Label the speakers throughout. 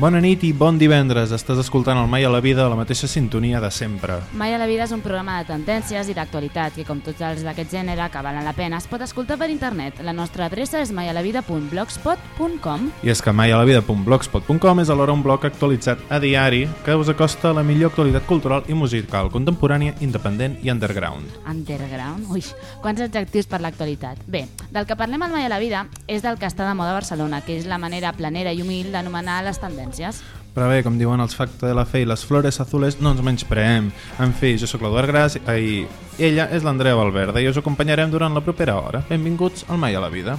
Speaker 1: Bona nit i bon divendres. Estàs escoltant el Mai a la Vida a la mateixa sintonia de sempre.
Speaker 2: Mai a la vida és un programa de tendències i d'actualitat que, com tots els d'aquest gènere que valen la pena, es pot escoltar per internet. La nostra adreça és maialavida.blogspot.com
Speaker 1: I és que maialavida.blogspot.com és alhora un blog actualitzat a diari que us acosta la millor actualitat cultural i musical, contemporània, independent i underground.
Speaker 2: Underground? Ui, quants adjectius per l'actualitat. Bé, del que parlem al Mai a la Vida és del que està de moda a Barcelona, que és la manera planera i humil d'anomenar les tendències tendències.
Speaker 1: Però bé, com diuen els Facta de la Fe i les Flores Azules, no ens menyspreem. En fi, jo sóc l'Eduard Gras i ella és l'Andrea Valverde i us acompanyarem durant la propera hora. Benvinguts al Mai a la Vida.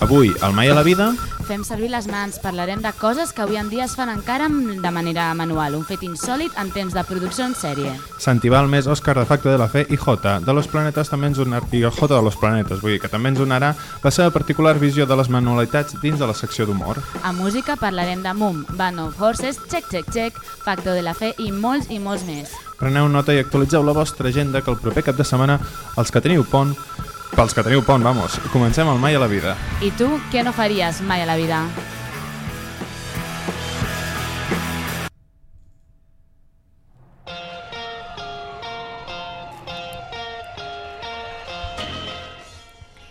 Speaker 1: Avui, al Mai a la Vida,
Speaker 2: Fem servir les mans, parlarem de coses que avui en dia es fan encara de manera manual, un fet insòlid en temps de producció en sèrie.
Speaker 1: Santi Balmes, Òscar de Facto de la Fe i J de los Planetes també ens donarà, i J de los Planetes, vull dir que també ens donarà la seva particular visió de les manualitats dins de la secció d'humor.
Speaker 2: A música parlarem de Mum, Band of Horses, Check Check Check, Facto de la Fe i molts i molts més.
Speaker 1: Preneu nota i actualitzeu la vostra agenda que el proper cap de setmana, els que teniu pont, pels que teniu pont, vamos, comencem el Mai a la Vida.
Speaker 2: I tu, què no faries mai a la vida?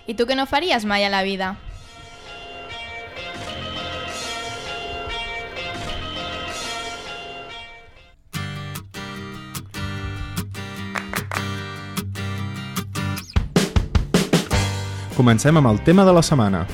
Speaker 3: I tu què no faries mai a la vida?
Speaker 1: Comencem amb el tema de la setmana.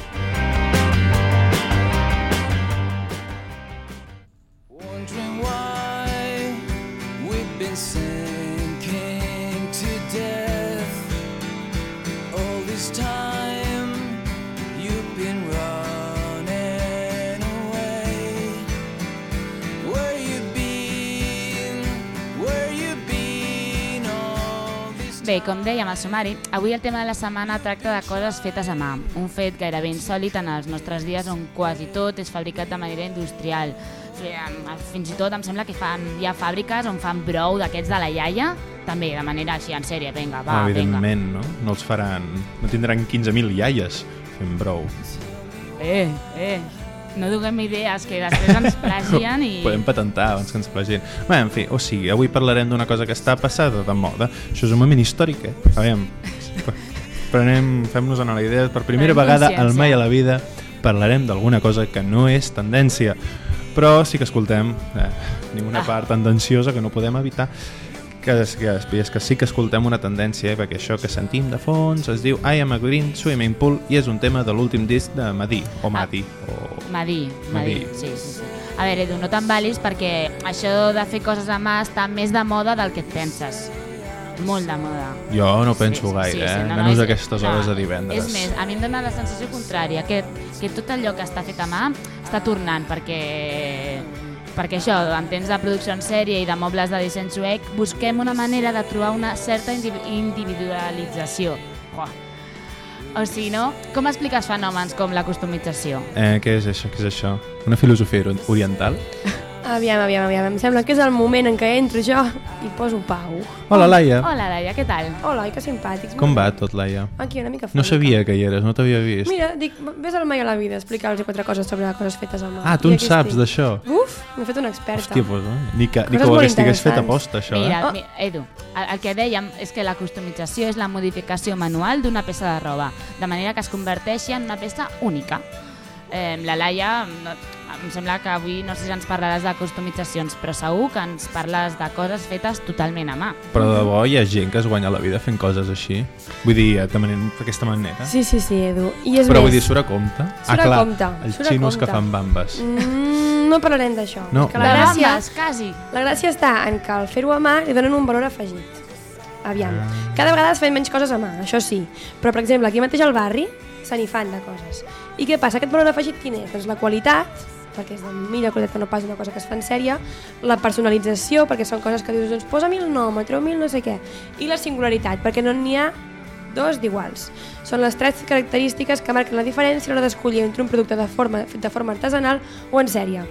Speaker 2: Com dèiem al sumari, avui el tema de la setmana tracta de coses fetes a mà, un fet gairebé insòlit en els nostres dies on quasi tot és fabricat de manera industrial. Fi- Fins i tot em sembla que fan, hi ha fàbriques on fan brou d'aquests de la iaia, també de manera així en sèrie, vinga, va, vinga.
Speaker 1: Evidentment, no? No els faran... No tindran 15.000 iaies fent brou.
Speaker 2: Eh, eh, no duguem idees que després ens plagien i...
Speaker 1: Podem patentar abans que ens plagin. Bé, en fi, o sigui, avui parlarem d'una cosa que està passada de moda. Això és un moment històric, eh? Aviam, prenem, fem-nos anar la idea. Per primera
Speaker 2: Prenem
Speaker 1: vegada al mai a la vida parlarem d'alguna cosa que no és tendència. Però sí que escoltem eh, ninguna
Speaker 2: Ah.
Speaker 1: part tendenciosa que no podem evitar que que, que sí que escoltem una tendència, eh, perquè això que sentim de fons es diu I am a green swimming pool i és un tema de l'últim disc de Madí, o Madi, o...
Speaker 2: Madí, Madí,
Speaker 1: Madí.
Speaker 2: sí, sí, sí. A veure, Edu, no t'embalis perquè això de fer coses a mà està més de moda del que et penses. Molt de moda.
Speaker 1: Jo no penso gaire, eh? Menys
Speaker 2: és-
Speaker 1: aquestes hores de divendres.
Speaker 2: És més, a mi em dóna la sensació contrària, que, que tot allò que està fet a mà està tornant, perquè perquè això, en temps de producció en sèrie i de mobles de disseny suec, busquem una manera de trobar una certa indivi- individualització. Uah. O si no, com expliques fenòmens com la customització?
Speaker 1: Eh, què és això? Què és això? Una filosofia ori- oriental?
Speaker 3: Aviam, aviam, aviam. Em sembla que és el moment en què entro jo i poso pau.
Speaker 1: Hola, Laia.
Speaker 2: Hola, Laia, què tal?
Speaker 3: Hola, oi que simpàtics.
Speaker 1: Com va tot, Laia?
Speaker 3: Aquí, una mica
Speaker 1: No
Speaker 3: fònica.
Speaker 1: sabia que hi eres, no t'havia vist.
Speaker 3: Mira, dic, vés al mai a la vida, explicar-los quatre coses sobre coses fetes a mà.
Speaker 1: Ah, tu
Speaker 3: I
Speaker 1: en saps d'això?
Speaker 3: Uf, m'he fet una experta.
Speaker 1: Hòstia, doncs, eh? ni que, ni que ho estigués fet a posta, això, eh?
Speaker 2: Mira,
Speaker 3: Ah.
Speaker 2: mi- Edu, el, el que dèiem és que la customització és la modificació manual d'una peça de roba, de manera que es converteixi en una peça única. Eh, la Laia, no, em sembla que avui no sé si ens parlaràs de customitzacions, però segur que ens parles de coses fetes totalment a mà.
Speaker 1: Però de debò hi ha gent que es guanya la vida fent coses així. Vull dir, manera- d'aquesta manera.
Speaker 3: Sí, sí, sí, Edu. I és
Speaker 1: Però
Speaker 3: més...
Speaker 1: vull dir, surt a compte? ah,
Speaker 3: Surt a
Speaker 1: clar,
Speaker 3: compte,
Speaker 1: els xinos que
Speaker 3: compte.
Speaker 1: fan bambes.
Speaker 3: Mm, no parlarem d'això.
Speaker 1: No.
Speaker 3: Que la gràcia,
Speaker 2: bambes, quasi.
Speaker 3: la gràcia està en que al fer-ho a mà li donen un valor afegit. Aviam,
Speaker 1: Ah.
Speaker 3: cada vegada es fan menys coses a mà, això sí. Però, per exemple, aquí mateix al barri se n'hi fan de coses. I què passa? Aquest valor afegit quin és? Doncs la qualitat, perquè és de qualitat que no pas una cosa que es fa en sèrie, la personalització, perquè són coses que dius, doncs posa-mi el nom, o treu-mi no sé què, i la singularitat, perquè no n'hi ha dos d'iguals. Són les tres característiques que marquen la diferència a l'hora d'escollir entre un producte de forma, fet de forma artesanal o en sèrie.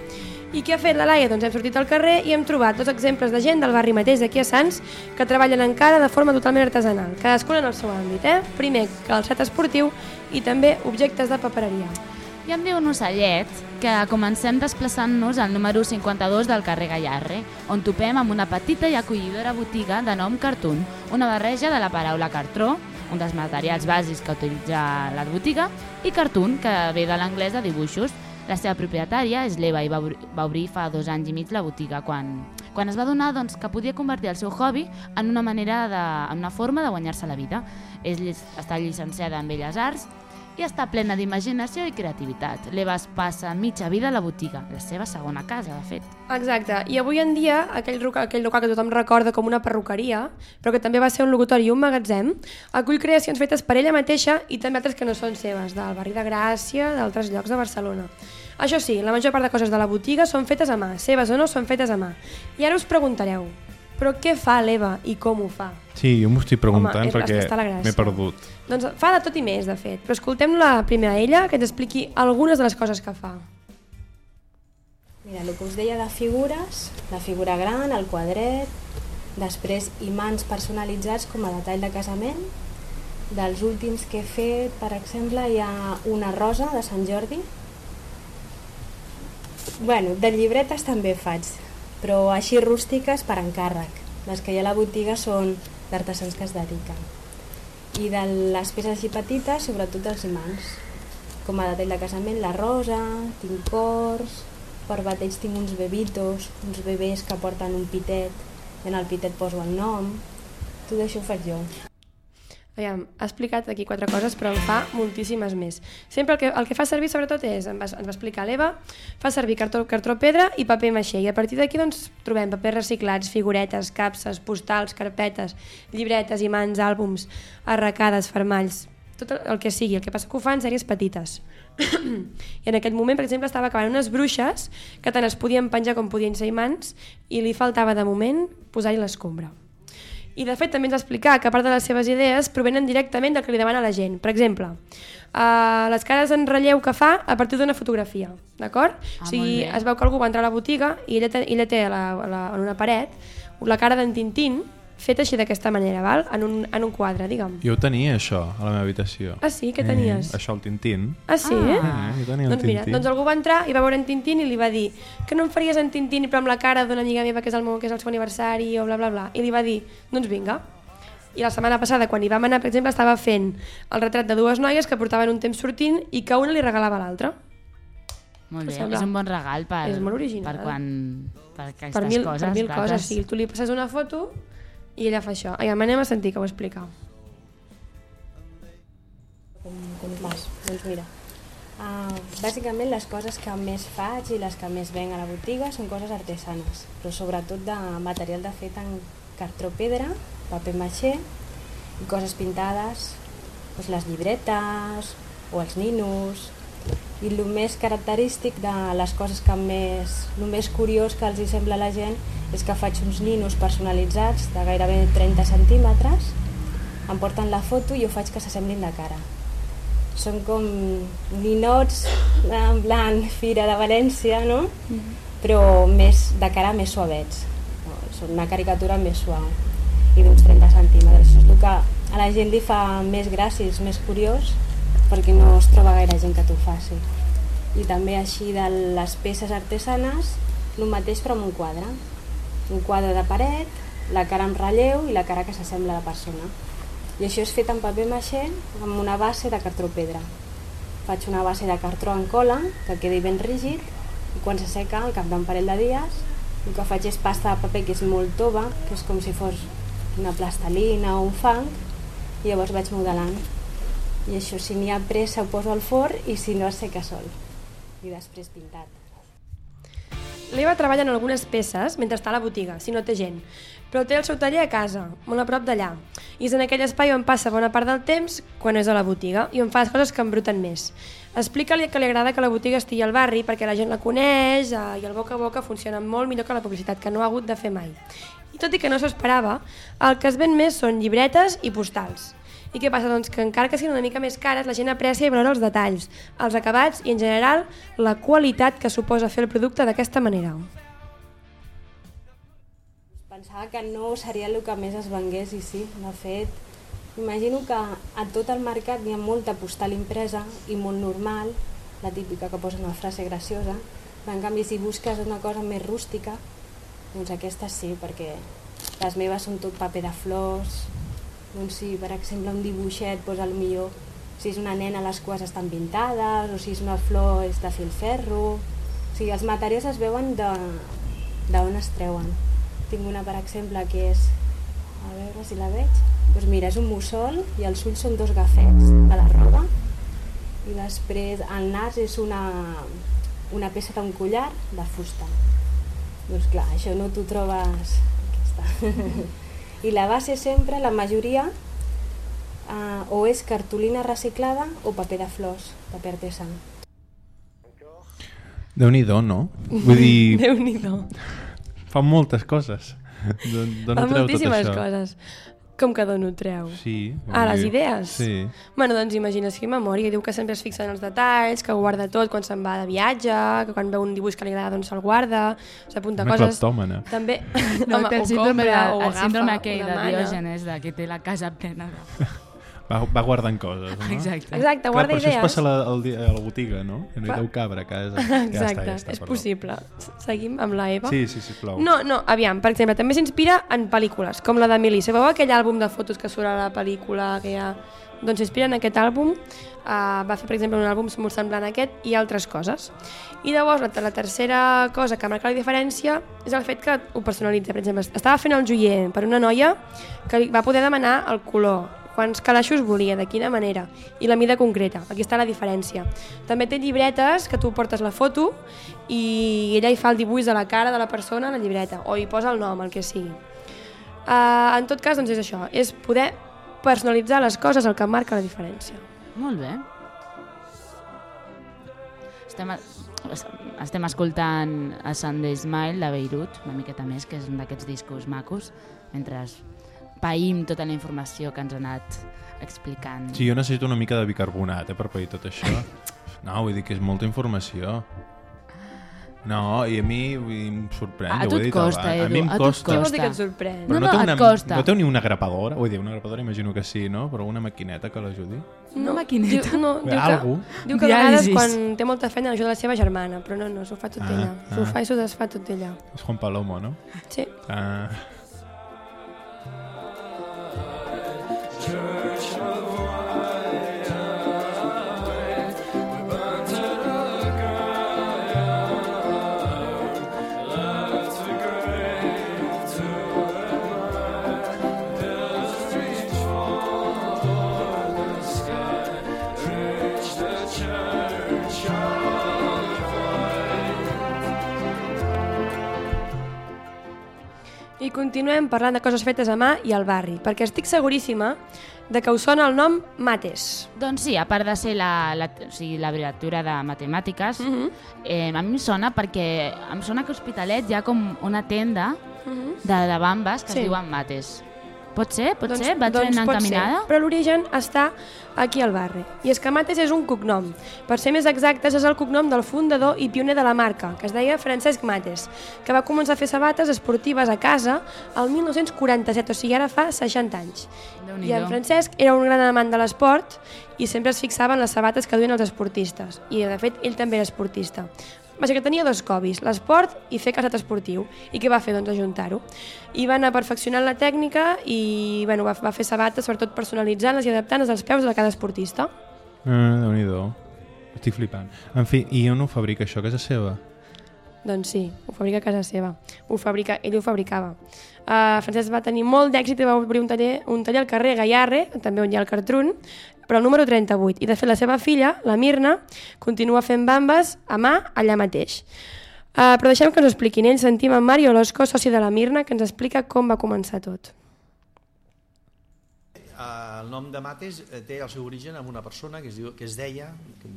Speaker 3: I què ha fet la Laia? Doncs hem sortit al carrer i hem trobat dos exemples de gent del barri mateix d'aquí a Sants que treballen encara de forma totalment artesanal, cadascun en el seu àmbit. Eh? Primer, calçat esportiu i també objectes de papereria.
Speaker 2: I em diu un ocellet que comencem desplaçant-nos al número 52 del carrer Gallarre, on topem amb una petita i acollidora botiga de nom Cartoon, una barreja de la paraula cartró, un dels materials bàsics que utilitza la botiga, i cartoon, que ve de l'anglès de dibuixos. La seva propietària és l'Eva i va obrir, fa dos anys i mig la botiga, quan, quan es va donar doncs, que podia convertir el seu hobby en una manera de, en una forma de guanyar-se la vida. És, està llicenciada en Belles Arts i està plena d'imaginació i creativitat. L'Eva es passa mitja vida a la botiga, la seva segona casa, de fet.
Speaker 3: Exacte, i avui en dia aquell, aquell local que tothom recorda com una perruqueria, però que també va ser un locutori i un magatzem, acull creacions fetes per ella mateixa i també altres que no són seves, del barri de Gràcia, d'altres llocs de Barcelona. Això sí, la major part de coses de la botiga són fetes a mà, seves o no són fetes a mà. I ara us preguntareu, però què fa l'Eva i com ho fa?
Speaker 1: Sí, jo m'ho estic preguntant
Speaker 3: és-
Speaker 1: perquè m'he perdut.
Speaker 3: Doncs fa de tot i més, de fet, però escoltem-la primer a ella, que ens expliqui algunes de les coses que fa.
Speaker 4: Mira, el que us deia de figures, la figura gran, el quadret, després imants personalitzats com a detall de casament. Dels últims que he fet, per exemple, hi ha una rosa de Sant Jordi. Bueno, de llibretes també faig, però així rústiques per encàrrec. Les que hi ha a la botiga són d'artesans que es dediquen. I de les peces així petites, sobretot dels imants. Com a detall de casament, la rosa, tinc cors, per bateig tinc uns bebitos, uns bebès que porten un pitet, i en el pitet poso el nom. Tot això ho faig jo.
Speaker 3: Aviam, ha explicat aquí quatre coses, però en fa moltíssimes més. Sempre el que, el que fa servir, sobretot, és, ens va, ens va explicar l'Eva, fa servir cartró, cartró pedra i paper maixer. I a partir d'aquí doncs, trobem papers reciclats, figuretes, capses, postals, carpetes, llibretes, imants, àlbums, arracades, fermalls, tot el que sigui. El que passa que ho fa en sèries petites. I en aquest moment, per exemple, estava acabant unes bruixes que tant es podien penjar com podien ser imants i li faltava, de moment, posar-hi l'escombra. I de fet també ens va explicar que part de les seves idees provenen directament del que li demana la gent. Per exemple, uh, les cares en relleu que fa a partir d'una fotografia, d'acord?
Speaker 2: Ah,
Speaker 3: o sigui, es veu que algú va entrar a la botiga i ella, té, ella té la, la, en una paret la cara d'en Tintín feta així d'aquesta manera, val? En, un, en un quadre, digue'm.
Speaker 1: Jo ho tenia, això, a la meva habitació.
Speaker 3: Ah, sí? Què tenies?
Speaker 1: Eh, això, el Tintín.
Speaker 3: Ah, sí?
Speaker 2: Ah.
Speaker 1: Eh, jo tenia
Speaker 3: doncs
Speaker 1: el
Speaker 3: mira,
Speaker 1: Tintín.
Speaker 3: doncs algú va entrar i va veure en Tintín i li va dir que no em faries en Tintín però amb la cara d'una amiga meva que és, el meu, que és el seu aniversari o bla bla bla. I li va dir, doncs vinga. I la setmana passada, quan hi vam anar, per exemple, estava fent el retrat de dues noies que portaven un temps sortint i que una li regalava a l'altra.
Speaker 2: Molt bé,
Speaker 3: sembla-
Speaker 2: és un bon regal per,
Speaker 3: és molt original.
Speaker 2: per quan... Per aquestes
Speaker 3: Per mil,
Speaker 2: coses.
Speaker 3: per mil
Speaker 2: clar,
Speaker 3: coses. Sí, tu li passes una foto i ella fa això. Ai, anem a sentir que ho explica.
Speaker 4: Com, com vas? Doncs mira, uh, bàsicament les coses que més faig i les que més venc a la botiga són coses artesanes, però sobretot de material de fet en cartró pedra, paper maixer i coses pintades, doncs les llibretes o els ninos, i el més característic de les coses que més, el més curiós que els hi sembla a la gent és que faig uns ninos personalitzats de gairebé 30 centímetres, em porten la foto i jo faig que s'assemblin de cara. Són com ninots en plan Fira de València, no? Però més, de cara més suavets. No? Són una caricatura més suau i d'uns 30 centímetres. Això és el que a la gent li fa més gràcia, és més curiós, perquè no es troba gaire gent que t'ho faci. I també així de les peces artesanes, el mateix però amb un quadre. Un quadre de paret, la cara en relleu i la cara que s'assembla a la persona. I això és fet en paper maixer amb una base de cartró pedra. Faig una base de cartró en cola que quedi ben rígid i quan s'asseca al cap d'un parell de dies el que faig és pasta de paper que és molt tova, que és com si fos una plastelina o un fang i llavors vaig modelant. I això, si n'hi ha pressa, ho poso al forn i si no, seca sol. I després pintat.
Speaker 3: L'Eva treballa en algunes peces mentre està a la botiga, si no té gent, però té el seu taller a casa, molt a prop d'allà. I és en aquell espai on passa bona part del temps quan és a la botiga i on fa coses que embruten més. Explica-li que li agrada que la botiga estigui al barri perquè la gent la coneix eh, i el boca a boca funciona molt millor que la publicitat, que no ha hagut de fer mai. I tot i que no s'ho esperava, el que es ven més són llibretes i postals. I què passa? Doncs que encara que siguin una mica més cares, la gent aprecia i valora els detalls, els acabats i, en general, la qualitat que suposa fer el producte d'aquesta manera.
Speaker 4: Pensava que no seria el que més es vengués i sí, de fet, imagino que a tot el mercat hi ha molta postal impresa i molt normal, la típica que posa una frase graciosa, però en canvi si busques una cosa més rústica, doncs aquesta sí, perquè les meves són tot paper de flors, doncs si per exemple un dibuixet, doncs millor si és una nena les cues estan pintades, o si és una flor és de filferro, o sigui, els materials es veuen d'on es treuen. Tinc una, per exemple, que és, a veure si la veig, doncs mira, és un mussol i els ulls són dos gafets de la roba i després el nas és una, una peça d'un collar de fusta. Doncs clar, això no t'ho trobes... Aquesta. I la base sempre, la majoria, eh, o és cartolina reciclada o paper de flors, paper artesà.
Speaker 1: Déu-n'hi-do, no? Vull dir,
Speaker 3: Déu-n'hi-do.
Speaker 1: fa moltes coses. D'on ho treu tot
Speaker 3: moltíssimes
Speaker 1: això?
Speaker 3: coses. Com que d'on ho treu?
Speaker 1: Sí.
Speaker 3: Ah, les idees?
Speaker 1: Sí.
Speaker 3: Bueno, doncs imaginació i memòria, diu que sempre es fixa en els detalls, que ho guarda tot quan se'n va de viatge, que quan veu un dibuix que li agrada doncs se'l guarda, s'apunta
Speaker 1: Una
Speaker 3: coses...
Speaker 1: cleptòmana.
Speaker 3: També,
Speaker 2: No, té el síndrome, de,
Speaker 3: o
Speaker 2: el
Speaker 3: agafa
Speaker 2: síndrome aquell
Speaker 3: una
Speaker 2: de. Diògenes, de que té la casa plena de...
Speaker 1: Va, va guardant coses, no?
Speaker 2: Exacte.
Speaker 3: Exacte,
Speaker 1: Clar,
Speaker 3: guarda
Speaker 1: per això es
Speaker 3: idees.
Speaker 1: passa a la, a la botiga, no? Que no hi deu cabre a casa. Ja està,
Speaker 3: Exacte,
Speaker 1: ja està,
Speaker 3: és
Speaker 1: perdó.
Speaker 3: possible. Seguim amb la Eva?
Speaker 1: Sí, sí, sí, plau.
Speaker 3: No, no, aviam, per exemple, també s'inspira en pel·lícules, com la d'Emily. Sabeu aquell àlbum de fotos que surt a la pel·lícula que hi ha... Doncs s'inspira en aquest àlbum, uh, va fer, per exemple, un àlbum molt semblant a aquest i altres coses. I llavors, la, la tercera cosa que marca la diferència és el fet que ho personalitza. Per exemple, estava fent el joier per una noia que li va poder demanar el color, quants calaixos volia, de quina manera, i la mida concreta. Aquí està la diferència. També té llibretes que tu portes la foto i ella hi fa el dibuix de la cara de la persona a la llibreta, o hi posa el nom, el que sigui. Uh, en tot cas, doncs és això, és poder personalitzar les coses el que marca la diferència.
Speaker 2: Molt bé. Estem, estem escoltant a Sunday Smile de Beirut, una miqueta més, que és un d'aquests discos macos, mentre païm tota la informació que ens ha anat explicant.
Speaker 1: Sí, jo necessito una mica de bicarbonat, eh, per pair tot això. No, vull dir que és molta informació. No, i a mi vull dir, em sorprèn.
Speaker 2: A
Speaker 1: ja ho
Speaker 2: tu et costa,
Speaker 1: abans. A
Speaker 2: Edu,
Speaker 1: mi em
Speaker 2: a tu et
Speaker 1: costa.
Speaker 3: Què vols dir que et sorprèn?
Speaker 1: Però
Speaker 2: No, no, et
Speaker 1: una,
Speaker 2: costa.
Speaker 1: No té ni una grapadora? Vull dir, una grapadora imagino que sí, no? Però una maquineta que l'ajudi.
Speaker 2: Una maquineta.
Speaker 3: Diu, no, diu que,
Speaker 1: Algú?
Speaker 3: diu que a vegades
Speaker 2: Diàlisis.
Speaker 3: quan té molta feina ajuda la seva germana, però no, no, s'ho fa tot
Speaker 1: Ah,
Speaker 3: ella. S'ho
Speaker 1: ah.
Speaker 3: fa i s'ho desfà tot ella.
Speaker 1: És Juan Palomo, no?
Speaker 3: Sí.
Speaker 1: Ah, church.
Speaker 3: I continuem parlant de coses fetes a mà i al barri, perquè estic seguríssima de que us sona el nom Mates.
Speaker 2: Doncs sí, a part de ser la, la, o sigui, l'abreviatura de matemàtiques,
Speaker 3: Mm -hmm.
Speaker 2: eh, a mi em sona perquè em sona que a Hospitalet hi ha com una tenda
Speaker 3: Mm -hmm.
Speaker 2: de, de bambes que
Speaker 3: Sí.
Speaker 2: es diuen mates. Pot ser? Pot ser? Vaig ben
Speaker 3: pot
Speaker 2: encaminada?
Speaker 3: ser, però l'origen està aquí al barri. I és que Mates és un cognom. Per ser més exactes, és el cognom del fundador i pioner de la marca, que es deia Francesc Mates, que va començar a fer sabates esportives a casa el 1947, o sigui, ara fa 60 anys. I en Francesc era un gran amant de l'esport i sempre es fixava en les sabates que duien els esportistes. I, de fet, ell també era esportista. Vaja, que tenia dos cobis, l'esport i fer calçat esportiu. I què va fer? Doncs ajuntar-ho. I va anar perfeccionant la tècnica i bueno, va, va fer sabates, sobretot personalitzant-les i adaptant-les als peus de cada esportista.
Speaker 1: ah Déu-n'hi-do. Estic flipant. En fi, i on ho fabrica això, a casa seva?
Speaker 3: Doncs sí, ho fabrica a casa seva. Ho fabrica, ell ho fabricava. Uh, Francesc va tenir molt d'èxit i va obrir un taller, un taller al carrer Gallarre, també on hi ha el Cartrun, però el número 38. I de fet la seva filla, la Mirna, continua fent bambes a mà allà mateix. Uh, però deixem que ens expliquin ells. Sentim en Mario Losco, soci de la Mirna, que ens explica com va començar tot.
Speaker 5: Eh, El nom de Mates eh, té el seu origen amb una persona que es, diu, que es deia,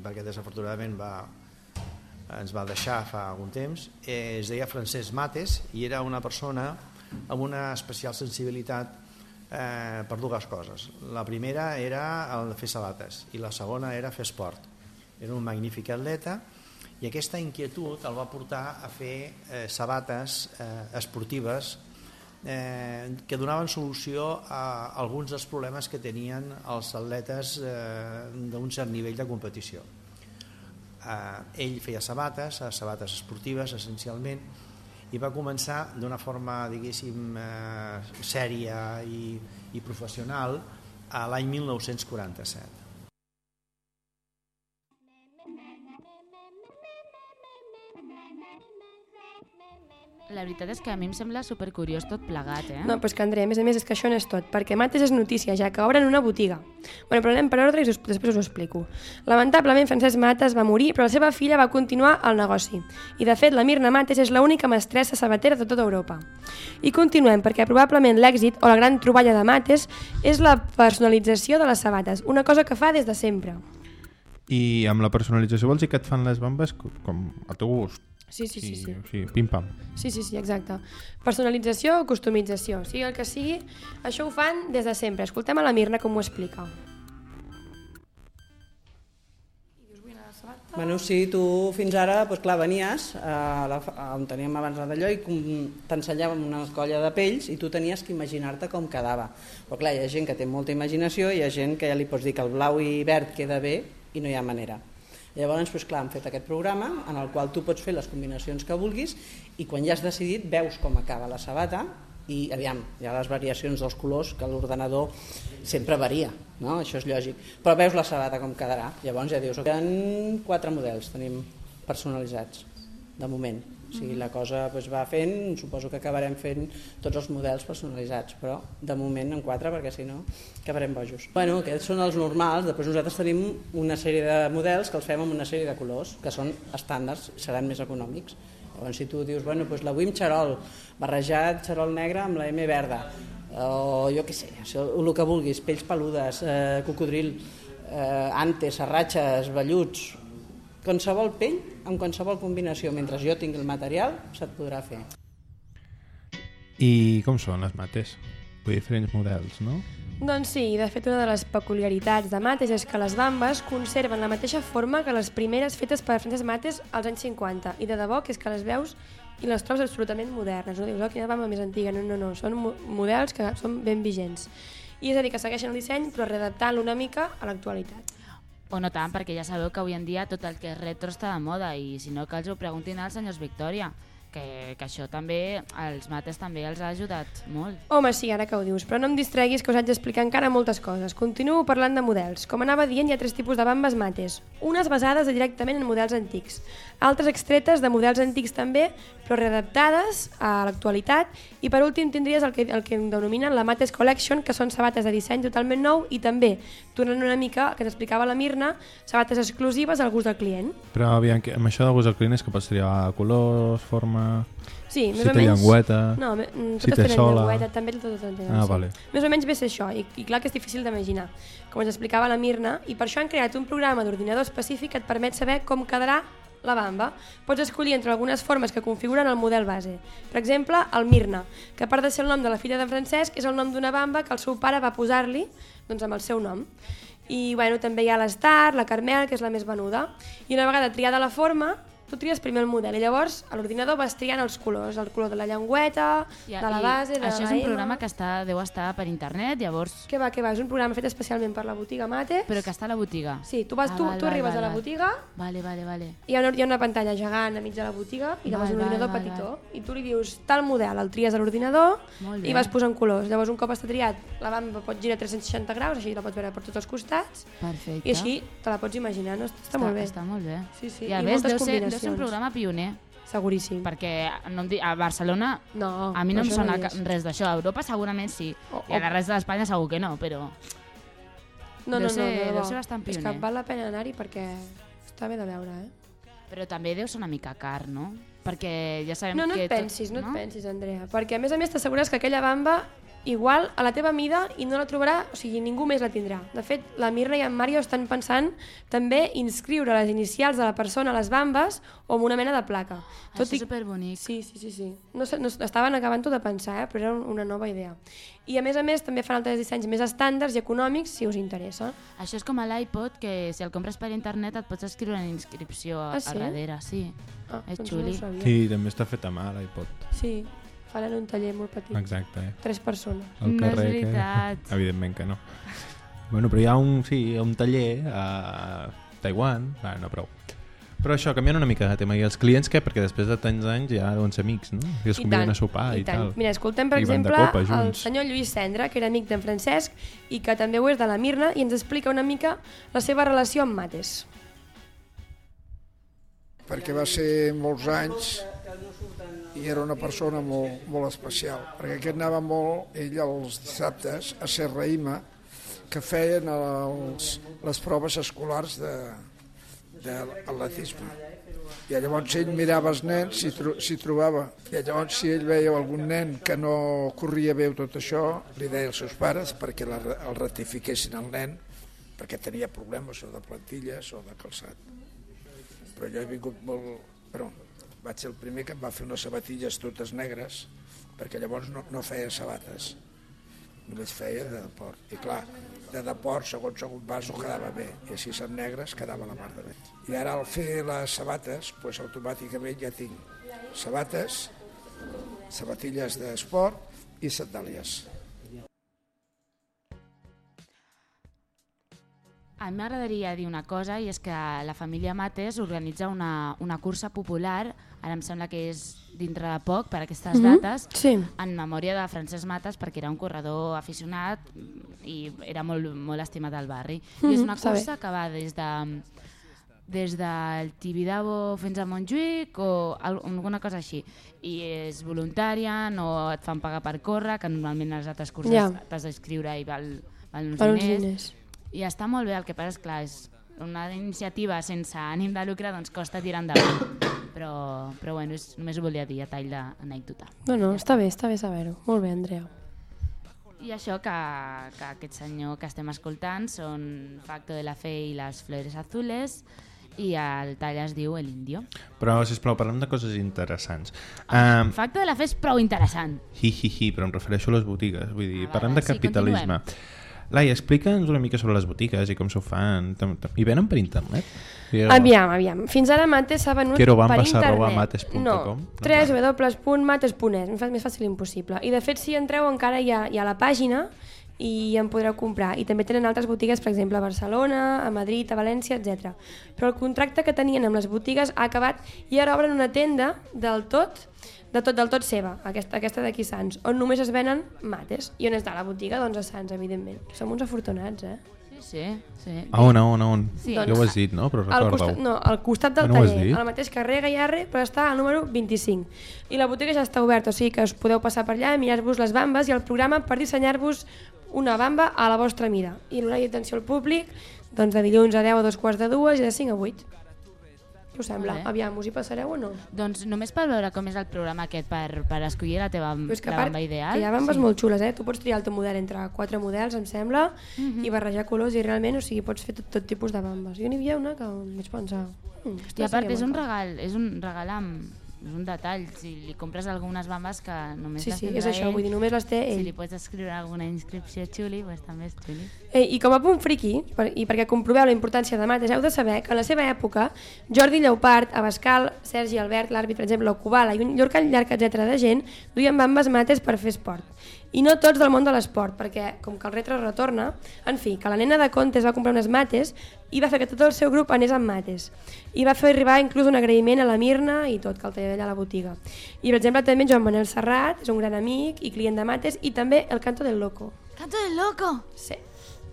Speaker 5: perquè desafortunadament va, ens va deixar fa algun temps, eh, es deia Francesc Mates i era una persona amb una especial sensibilitat eh, per dues coses. La primera era el de fer sabates i la segona era fer esport. Era un magnífic atleta i aquesta inquietud el va portar a fer eh, sabates eh, esportives eh, que donaven solució a alguns dels problemes que tenien els atletes eh, d'un cert nivell de competició. Eh, ell feia sabates, eh, sabates esportives essencialment, i va començar d'una forma, diguéssim, eh, sèria i, i professional a l'any 1947.
Speaker 2: La veritat és que a mi em sembla supercuriós tot plegat, eh?
Speaker 3: No, però és que André, a més a més és que això no és tot, perquè Mates és notícia ja que obren una botiga. Bueno, però anem per ordre i us, després us ho explico. Lamentablement, Francesc Mates va morir, però la seva filla va continuar el negoci. I de fet, la Mirna Mates és l'única mestressa sabatera de tota Europa. I continuem, perquè probablement l'èxit o la gran troballa de Mates és la personalització de les sabates, una cosa que fa des de sempre.
Speaker 1: I amb la personalització vols dir que et fan les bambes co- com a teu gust?
Speaker 3: Sí, sí, sí. sí.
Speaker 1: O sigui, pim-pam.
Speaker 3: Sí, sí, sí, exacte. Personalització o customització, sigui el que sigui, això ho fan des de sempre. Escoltem a la Mirna com ho explica.
Speaker 6: Bueno, sí, tu fins ara, doncs clar, venies a la, a on teníem abans d'allò i t'ensenyàvem una colla de pells i tu tenies que imaginar-te com quedava. Però clar, hi ha gent que té molta imaginació i hi ha gent que ja li pots dir que el blau i verd queda bé i no hi ha manera. Llavors, doncs, clar, hem fet aquest programa en el qual tu pots fer les combinacions que vulguis i quan ja has decidit veus com acaba la sabata i aviam, hi ha les variacions dels colors que l'ordenador sempre varia, no? això és lògic, però veus la sabata com quedarà, llavors ja dius, hi ha quatre models, tenim personalitzats, de moment, o sigui, la cosa doncs, va fent, suposo que acabarem fent tots els models personalitzats, però de moment en quatre, perquè si no acabarem bojos. Bueno, aquests són els normals, després nosaltres tenim una sèrie de models que els fem amb una sèrie de colors, que són estàndards, seran més econòmics. Llavors, si tu dius, bueno, doncs la amb xarol, barrejat xarol negre amb la M verda, o jo què sé, el que vulguis, pells peludes, eh, cocodril, eh, antes, serratges, velluts, qualsevol pell amb qualsevol combinació, mentre jo tingui el material, se't podrà fer.
Speaker 1: I com són les mates? Vull diferents models, no?
Speaker 3: Doncs sí, de fet una de les peculiaritats de Mates és que les bambes conserven la mateixa forma que les primeres fetes per Francesc Mates als anys 50 i de debò que és que les veus i les trobes absolutament modernes, no dius, oh, quina bamba més antiga, no, no, no, són mo models que són ben vigents. I és a dir, que segueixen el disseny però readaptant-lo una mica a l'actualitat.
Speaker 2: O no tant, perquè ja sabeu que avui en dia tot el que és retro està de moda i si no que els ho preguntin als senyors Victòria, que, que això també, els mates també els ha ajudat molt.
Speaker 3: Home, sí, ara que ho dius, però no em distreguis que us haig d'explicar encara moltes coses. Continuo parlant de models. Com anava dient, hi ha tres tipus de bambes mates. Unes basades directament en models antics, altres extretes de models antics també, però readaptades a l'actualitat, i per últim tindries el que, el que denominen la Mates Collection, que són sabates de disseny totalment nou i també, tornant una mica, que t'explicava la Mirna, sabates exclusives al gust del client.
Speaker 1: Però aviam, que, amb això del gust del client és que pots triar colors, forma...
Speaker 3: Sí, més
Speaker 1: Si
Speaker 3: o
Speaker 1: té
Speaker 3: menys...
Speaker 1: llengüeta,
Speaker 3: No, me- mm,
Speaker 1: si
Speaker 3: totes
Speaker 1: té
Speaker 3: tenen
Speaker 1: sola.
Speaker 3: llengüeta, també tot, tot, tot,
Speaker 1: Ah, vale.
Speaker 3: Més o menys ve ser això, i, i clar que és difícil d'imaginar, com ens explicava la Mirna, i per això han creat un programa d'ordinador específic que et permet saber com quedarà la bamba. Pots escollir entre algunes formes que configuren el model base. Per exemple, el Mirna, que a part de ser el nom de la filla de Francesc, és el nom d'una bamba que el seu pare va posar-li doncs, amb el seu nom. I bueno, també hi ha l'Star, la Carmel, que és la més venuda. I una vegada triada la forma, tu tries primer el model i llavors a l'ordinador vas triant els colors, el color de la llengüeta,
Speaker 2: Ja,
Speaker 3: de la base, de
Speaker 2: això és un programa que està, deu estar per internet, llavors...
Speaker 3: Que va, que va, és un programa fet especialment per la botiga Mate.
Speaker 2: Però que està a la botiga.
Speaker 3: Sí, tu, vas,
Speaker 2: Ah,
Speaker 3: tu,
Speaker 2: val,
Speaker 3: tu
Speaker 2: val,
Speaker 3: arribes
Speaker 2: val,
Speaker 3: a la
Speaker 2: val.
Speaker 3: botiga
Speaker 2: Vale, vale, vale.
Speaker 3: hi ha, una, hi ha una pantalla gegant enmig de la botiga i llavors
Speaker 2: Val,
Speaker 3: un
Speaker 2: val,
Speaker 3: ordinador
Speaker 2: val,
Speaker 3: petitó i tu li dius tal model, el tries a l'ordinador i vas posant colors. Llavors un cop està triat la bamba pot girar 360 graus, així la pots veure per tots els costats
Speaker 2: Perfecte.
Speaker 3: i així te la pots imaginar, no? Està, està molt bé.
Speaker 2: Està molt bé.
Speaker 3: Sí, sí,
Speaker 2: I a
Speaker 3: i
Speaker 2: més, deu ser, ser un programa pioner,
Speaker 3: Seguríssim.
Speaker 2: perquè no em di... a Barcelona
Speaker 3: No,
Speaker 2: a mi no em sona
Speaker 3: és.
Speaker 2: res d'això. A Europa segurament sí.
Speaker 3: O-
Speaker 2: I a la resta d'Espanya segur que no, però...
Speaker 3: No, no,
Speaker 2: deu
Speaker 3: no,
Speaker 2: ser-
Speaker 3: de
Speaker 2: deu
Speaker 3: debò.
Speaker 2: ser bastant
Speaker 3: És que
Speaker 2: pioner.
Speaker 3: val la pena anar-hi perquè està bé de veure, eh?
Speaker 2: Però també deu ser una mica car, no? Perquè ja sabem
Speaker 3: No, no
Speaker 2: que...
Speaker 3: et pensis, no, et pensis, Andrea, perquè a més a més t'assegures que aquella bamba igual a la teva mida i no la trobarà, o sigui, ningú més la tindrà. De fet, la Mirna i en Mario estan pensant també inscriure les inicials de la persona a les bambes o amb una mena de placa.
Speaker 2: Això és superbonic.
Speaker 3: Sí, sí, sí. sí. No, no, estaven acabant-ho de pensar, eh? però era una nova idea. I a més a més també fan altres dissenys més estàndards i econòmics si us interessa.
Speaker 2: Això és com a l'iPod, que si el compres per internet et pots escriure una inscripció a,
Speaker 3: Ah, sí?
Speaker 2: a darrere. Sí,
Speaker 3: Ah,
Speaker 2: és
Speaker 3: doncs no
Speaker 2: xuli.
Speaker 3: sabia.
Speaker 1: Sí, també està fet a mà l'iPod.
Speaker 3: Sí, fan en un taller molt petit.
Speaker 1: Exacte, eh?
Speaker 3: Tres persones.
Speaker 1: Al
Speaker 2: No és
Speaker 1: carrer.
Speaker 2: veritat.
Speaker 1: Que... Evidentment que no. Bueno, però hi ha un, sí, un taller a Taiwan, ah, no prou. Però això, canviant una mica de tema. I els clients què? Perquè després de tants anys ja deuen ser amics, no? I es
Speaker 3: I
Speaker 1: conviden
Speaker 3: tant,
Speaker 1: a sopar i,
Speaker 3: tant.
Speaker 1: tal.
Speaker 3: Mira, escoltem, per
Speaker 1: I
Speaker 3: exemple,
Speaker 1: copa
Speaker 3: el senyor Lluís Cendra, que era amic d'en Francesc i que també ho és de la Mirna, i ens explica una mica la seva relació amb mates.
Speaker 7: perquè va ser molts anys i era una persona molt, molt especial, perquè aquest anava molt, ell els dissabtes, a ser Raïma, que feien els, les proves escolars de, de atletisme. I llavors ell mirava els nens si, tro trobava. I llavors si ell veia algun nen que no corria bé tot això, li deia als seus pares perquè la, el rectifiquessin al nen, perquè tenia problemes o de plantilles o de calçat però jo he vingut molt... Però vaig ser el primer que em va fer unes sabatilles totes negres, perquè llavors no, no feia sabates, només feia de deport. I clar, de deport, segons segon vas, no quedava bé, i així en negres quedava la mar de bé. I ara al fer les sabates, doncs automàticament ja tinc sabates, sabatilles d'esport i sandàlies.
Speaker 2: A mi m'agradaria dir una cosa i és que la família Mates organitza una, una cursa popular, ara em sembla que és dintre de poc per aquestes
Speaker 3: Mhm,
Speaker 2: dates,
Speaker 3: sí.
Speaker 2: en memòria de Francesc Mates perquè era un corredor aficionat i era molt, molt estimat al barri. I és
Speaker 3: Mhm,
Speaker 2: una cursa que va des de des del Tibidabo fins a Montjuïc o al- alguna cosa així. I és voluntària, no et fan pagar per córrer, que normalment a les altres curses
Speaker 3: Ja.
Speaker 2: t'has d'inscriure i val, val uns
Speaker 3: Per uns
Speaker 2: diners.
Speaker 3: diners.
Speaker 2: I està molt bé, el que passa és clar, és una iniciativa sense ànim de lucre, doncs costa tirar endavant. Però, però bueno, és, només ho volia dir a tall d'anècdota.
Speaker 3: No, no, està bé, està bé saber-ho. Molt bé, Andrea.
Speaker 2: I això que, que aquest senyor que estem escoltant són Facto de la Fe i les Flores Azules i el tall es diu El Indio.
Speaker 1: Però, sisplau, parlem de coses interessants. Um,
Speaker 2: Facto de la Fe és prou interessant.
Speaker 1: hi, hi, hi, però em refereixo a les botigues. Vull dir,
Speaker 2: Ah,
Speaker 1: parlem
Speaker 2: vale,
Speaker 1: de
Speaker 2: sí,
Speaker 1: capitalisme. Laia, explica'ns una mica sobre les botigues i com s'ho fan. I venen per internet? I,
Speaker 3: Aviam, aviam. Fins ara Mates s'ha venut
Speaker 1: Quiero
Speaker 3: per internet.
Speaker 1: mates.com.
Speaker 3: No, www.mates.es, més fa- més fàcil impossible. I de fet, si entreu encara hi ha, hi ha la pàgina i en podreu comprar. I també tenen altres botigues, per exemple, a Barcelona, a Madrid, a València, etc. Però el contracte que tenien amb les botigues ha acabat i ara obren una tenda del tot de tot, del tot seva, aquesta, aquesta d'aquí Sants, on només es venen mates. I on està la botiga? Doncs a Sants, evidentment. Som uns afortunats, eh?
Speaker 2: Sí, sí. sí.
Speaker 1: A on, a on, a on?
Speaker 2: Sí.
Speaker 1: Ja ho has dit, no? Però
Speaker 3: Al costat, no, al costat del
Speaker 1: Ah, no
Speaker 3: taller,
Speaker 1: dit?
Speaker 3: al mateix carrer Gallarre, però està al número 25. I la botiga ja està oberta, o sigui que us podeu passar per allà, mirar-vos les bambes i el programa per dissenyar-vos una bamba a la vostra mida. I l'horari d'atenció al públic, doncs de dilluns a 10 a dos quarts de dues i de 5 a 8. Què us sembla?
Speaker 2: Bé.
Speaker 3: Aviam, us hi passareu o no?
Speaker 2: Doncs només per veure com és el programa aquest per, per escollir la teva
Speaker 3: Però és que
Speaker 2: la
Speaker 3: part,
Speaker 2: bamba ideal.
Speaker 3: que hi ha bambes
Speaker 2: sí.
Speaker 3: molt xules, eh? Tu pots triar el teu model entre quatre models, em sembla,
Speaker 2: Mhm.
Speaker 3: i barrejar colors i realment, o sigui, pots fer tot, tot tipus de bambes. Jo n'hi havia una que em vaig pensar... Mm,
Speaker 2: I a part és un regal, és un regal amb és un detall, si li compres algunes bambes que només
Speaker 3: Sí,
Speaker 2: les
Speaker 3: sí, és això,
Speaker 2: ell,
Speaker 3: vull dir, només les té
Speaker 2: Si
Speaker 3: ell.
Speaker 2: li pots escriure alguna inscripció xuli, doncs també és xuli.
Speaker 3: Eh, I com a punt friqui, per, i perquè comproveu la importància de mates, heu de saber que a la seva època Jordi Lleupart, Abascal, Sergi Albert, l'àrbit, per exemple, o Cubala i un llorcall llarg, etc de gent, duien bambes mates per fer esport. I no tots del món de l'esport, perquè com que el retro retorna, en fi, que la nena de Contes va comprar unes mates i va fer que tot el seu grup anés amb mates. I va fer arribar inclús un agraïment a la Mirna i tot, que el tenia allà a la botiga. I per exemple també Joan Manel Serrat, és un gran amic i client de mates, i també el Canto del Loco.
Speaker 2: Canto del loco!
Speaker 3: Sí.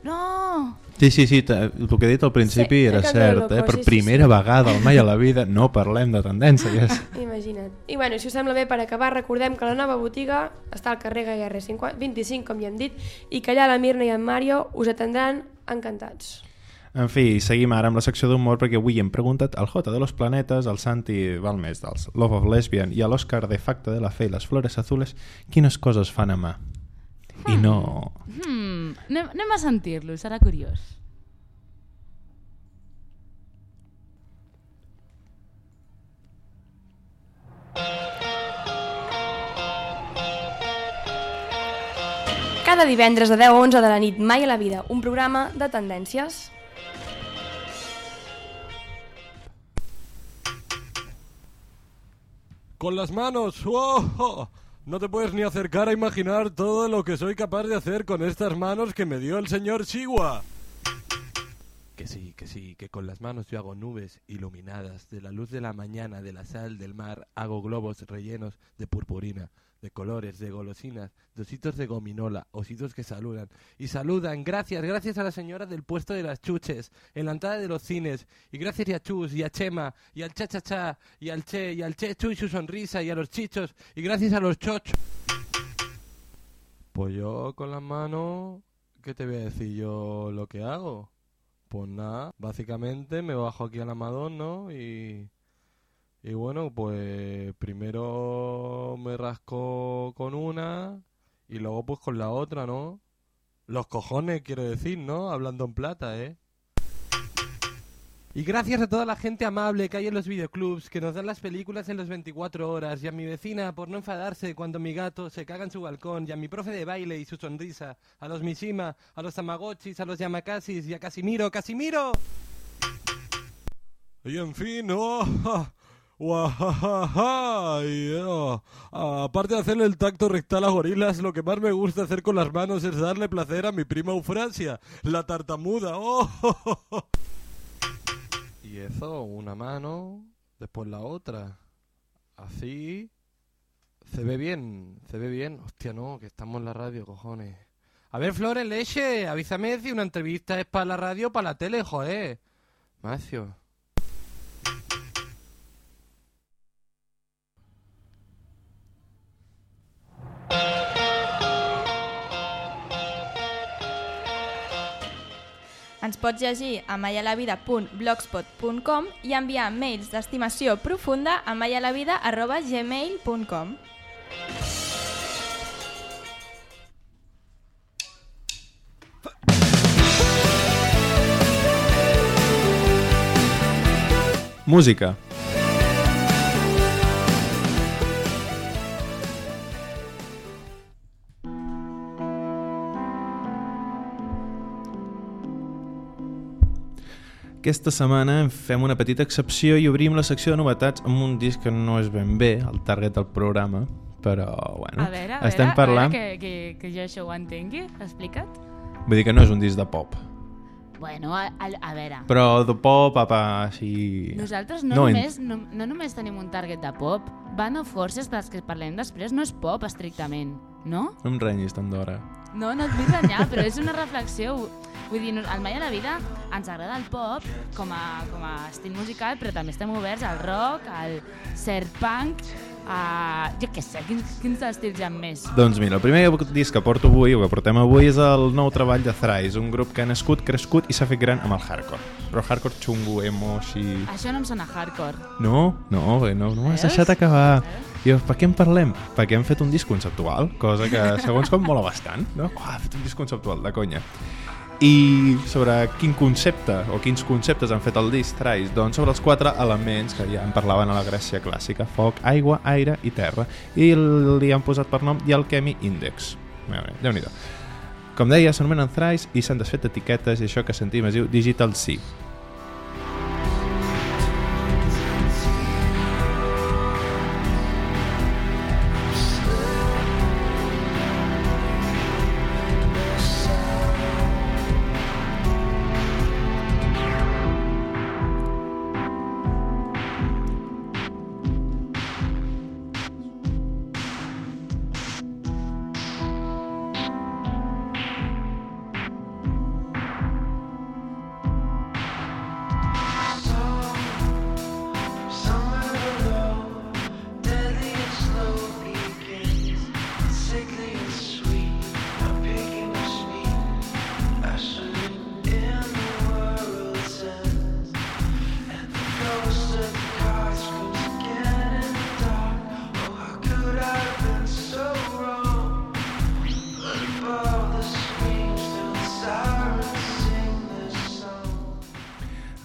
Speaker 2: No!
Speaker 1: Sí, sí, sí, el que he dit al principi
Speaker 3: Sí,
Speaker 1: era cert,
Speaker 3: loco,
Speaker 1: eh? per
Speaker 3: sí, sí,
Speaker 1: primera
Speaker 3: sí.
Speaker 1: vegada mai a la vida no parlem de tendències.
Speaker 3: Imagina't. I bueno, si us sembla bé, per acabar, recordem que la nova botiga està al carrer Gaguerre 50 25, com ja hem dit, i que allà la Mirna i en Mario us atendran encantats.
Speaker 1: En fi, seguim ara amb la secció d'humor perquè avui hem preguntat al J de los Planetes, al Santi Balmes dels Love of Lesbian i a l'Òscar de Facta de la Fe i les Flores Azules quines coses fan a mà. I no...
Speaker 2: Hmm, anem, anem a sentir-lo, serà curiós.
Speaker 3: Cada divendres de 10 a 11 de la nit, mai la vida, un programa de tendències.
Speaker 8: Con las manos. ¡Oh! No te puedes ni acercar a imaginar todo lo que soy capaz de hacer con estas manos que me dio el señor Chihuahua. Que sí, que sí, que con las manos yo hago nubes iluminadas, de la luz de la mañana, de la sal del mar, hago globos rellenos de purpurina, de colores, de golosinas, de ositos de gominola, ositos que saludan. Y saludan, gracias, gracias a la señora del puesto de las chuches, en la entrada de los cines, y gracias y a Chus, y a Chema, y al cha cha cha, y al Che, y al Chechu y su sonrisa, y a los chichos, y gracias a los chochos. Pues yo con las manos, ¿qué te voy a decir yo lo que hago? Pues nada, básicamente me bajo aquí a la Madonna y... Y bueno, pues primero me rasco con una y luego pues con la otra, ¿no? Los cojones, quiero decir, ¿no? Hablando en plata, ¿eh? Y gracias a toda la gente amable que hay en los videoclubs, que nos dan las películas en las 24 horas, y a mi vecina por no enfadarse cuando mi gato se caga en su balcón, y a mi profe de baile y su sonrisa, a los Mishima, a los Tamagotchis, a los Yamakasis, y a Casimiro, ¡Casimiro! Y en fin. Guajajaja, y, oh, aparte de hacerle el tacto rectal a gorilas, lo que más me gusta hacer con las manos es darle placer a mi prima Eufrasia, la tartamuda. Y eso, una mano, después la otra. Así. Se ve bien, se ve bien. Hostia, no, que estamos en la radio, cojones. A ver, Flores, leche, avísame si una entrevista es para la radio o para la tele, joder. Macio.
Speaker 9: Ens pots llegir a maialavida.blogspot.com i enviar mails d'estimació profunda a maialavida.gmail.com
Speaker 1: Música. Aquesta setmana fem una petita excepció i obrim la secció de novetats amb un disc que no és ben bé el target del programa, però bueno,
Speaker 2: A veure, a
Speaker 1: estem
Speaker 2: veure,
Speaker 1: parlant...
Speaker 2: a veure que, que, que jo això ho entengui. Explica't.
Speaker 1: Vull dir que no és un disc de pop,
Speaker 2: Bueno, a, a, a veure...
Speaker 1: però de pop, apa, així...
Speaker 2: Nosaltres no,
Speaker 1: No,
Speaker 2: només, no, no només tenim un target de pop. Van of Forces, dels que parlem després, no és pop estrictament, no?
Speaker 1: No em renyis tant d'hora.
Speaker 2: No, no et vull renyar, però és una reflexió. Vull dir, al mai a la vida ens agrada el pop com a, com a estil musical, però també estem oberts al rock, al cert punk, a... jo què sé, quins, quins estils hi ha més?
Speaker 1: Doncs mira, el primer disc que porto avui, o que portem avui, és el nou treball de Thrice, un grup que ha nascut, crescut i s'ha fet gran amb el hardcore. Però hardcore xungo, emo, així...
Speaker 2: Això no em sona hardcore.
Speaker 1: No, no, no, no m'has
Speaker 2: Veus?
Speaker 1: deixat acabar. I jo, per què en parlem? Perquè hem fet un disc conceptual, cosa que segons com mola bastant, no? Oh, ha fet un disc conceptual, de conya. I sobre quin concepte, o quins conceptes han fet el disc Thrice? Doncs sobre els quatre elements que ja en parlaven a la Grècia clàssica, foc, aigua, aire i terra, i li han posat per nom Dialchemy Index. A veure, déu nhi Com deia, s'anomenen Thrice i s'han desfet etiquetes i això que sentim es diu Digital C.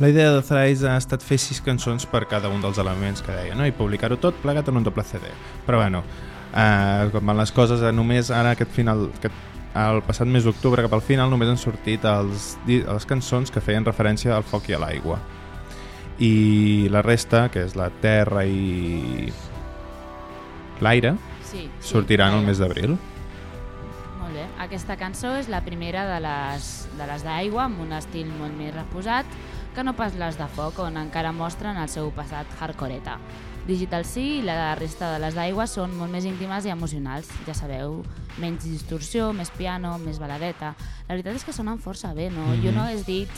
Speaker 1: La idea de Thrice ha estat fer sis cançons per cada un dels elements que deia, no? i publicar-ho tot plegat en un doble CD. Però bueno, eh, com van les coses, eh, només ara aquest final, aquest, el passat mes d'octubre cap al final només han sortit els, les cançons que feien referència al foc i a l'aigua. I la resta, que és la terra i l'aire,
Speaker 2: Sí, sí,
Speaker 1: sortiran el mes d'abril.
Speaker 2: Molt bé. Aquesta cançó és la primera de les d'aigua, amb un estil molt més reposat que no pas les de foc, on encara mostren el seu passat hardcoreta. Digital sí i la resta de les d'aigua són molt més íntimes i emocionals. Ja sabeu, menys distorsió, més piano, més baladeta. La veritat és que sonen força bé, no? Jo
Speaker 1: Mhm.
Speaker 2: no he dit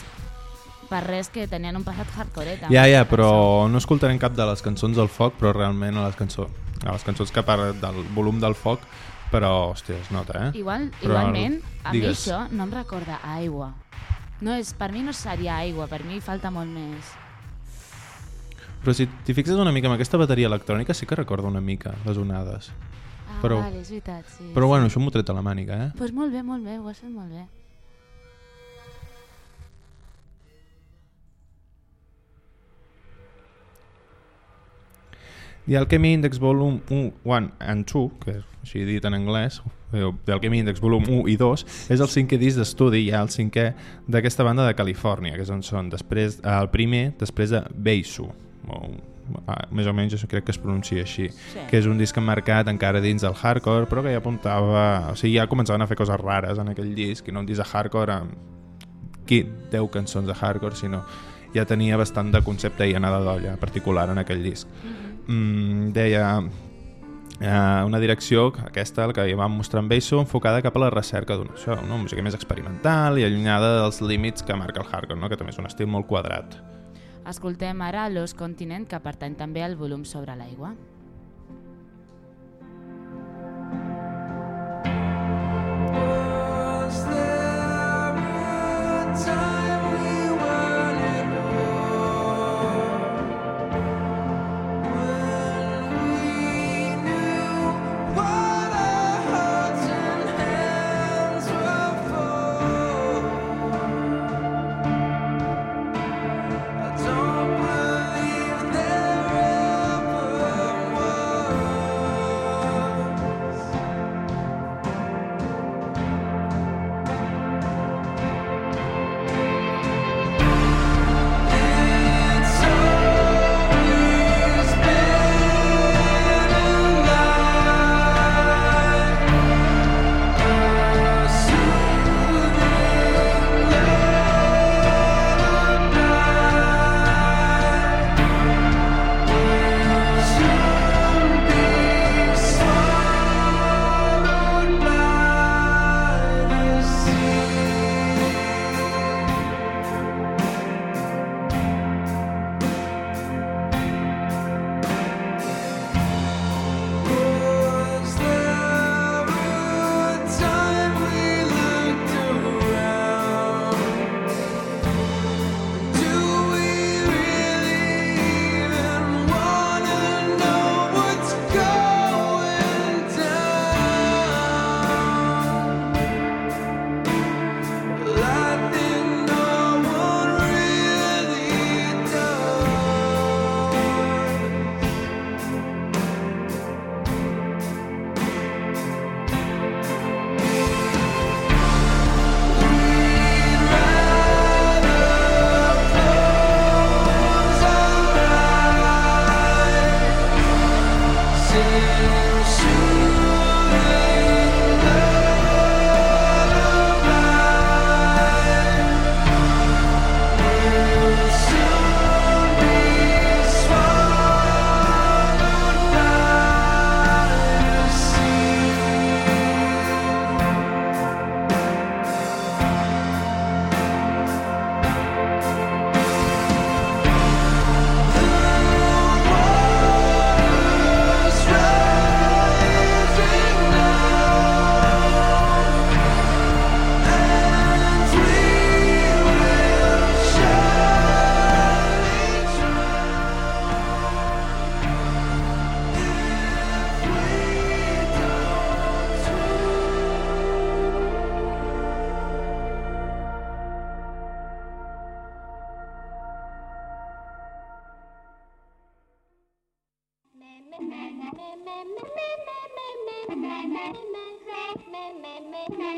Speaker 2: per res que tenien un passat hardcoreta.
Speaker 1: Ja, ja, però no escoltarem cap de les cançons del foc, però realment a les, cançó, a les cançons que parlen del volum del foc, però, hòstia, es nota, eh?
Speaker 2: Igual,
Speaker 1: Però
Speaker 2: igualment, a mi
Speaker 1: digues.
Speaker 2: això no em recorda aigua. No és, per mi no seria aigua, per mi falta molt més.
Speaker 1: Però si t'hi fixes una mica amb aquesta bateria electrònica sí que recorda una mica les onades.
Speaker 2: Ah,
Speaker 1: Però-
Speaker 2: vale, és veritat, sí.
Speaker 1: Però
Speaker 2: sí.
Speaker 1: bueno, això m'ho tret a la màniga, eh?
Speaker 2: Doncs pues molt bé, molt bé, ho has fet molt bé.
Speaker 1: The Alchemy Index Volume 1, 1 and 2, que així dit en anglès, eh, The Alchemy Index Volume 1 i 2, és el cinquè disc d'estudi, ja el cinquè d'aquesta banda de Califòrnia, que és on són després, el primer, després de Beisu, o, ah, més o menys això crec que es pronuncia així,
Speaker 2: Sí.
Speaker 1: que és un disc emmarcat encara dins del hardcore, però que ja apuntava... O sigui, ja començaven a fer coses rares en aquell disc, i no un disc de hardcore amb qui 10 cançons de hardcore, sinó ja tenia bastant de concepte i anada d'olla particular en aquell disc. Mm, deia eh, una direcció, aquesta, la que ja vam mostrar amb Beiso, enfocada cap a la recerca d'una no? música més experimental i allunyada dels límits que marca el hardcore, no? que també és un estil molt quadrat.
Speaker 2: Escoltem ara Los Continent, que pertany també al volum sobre l'aigua.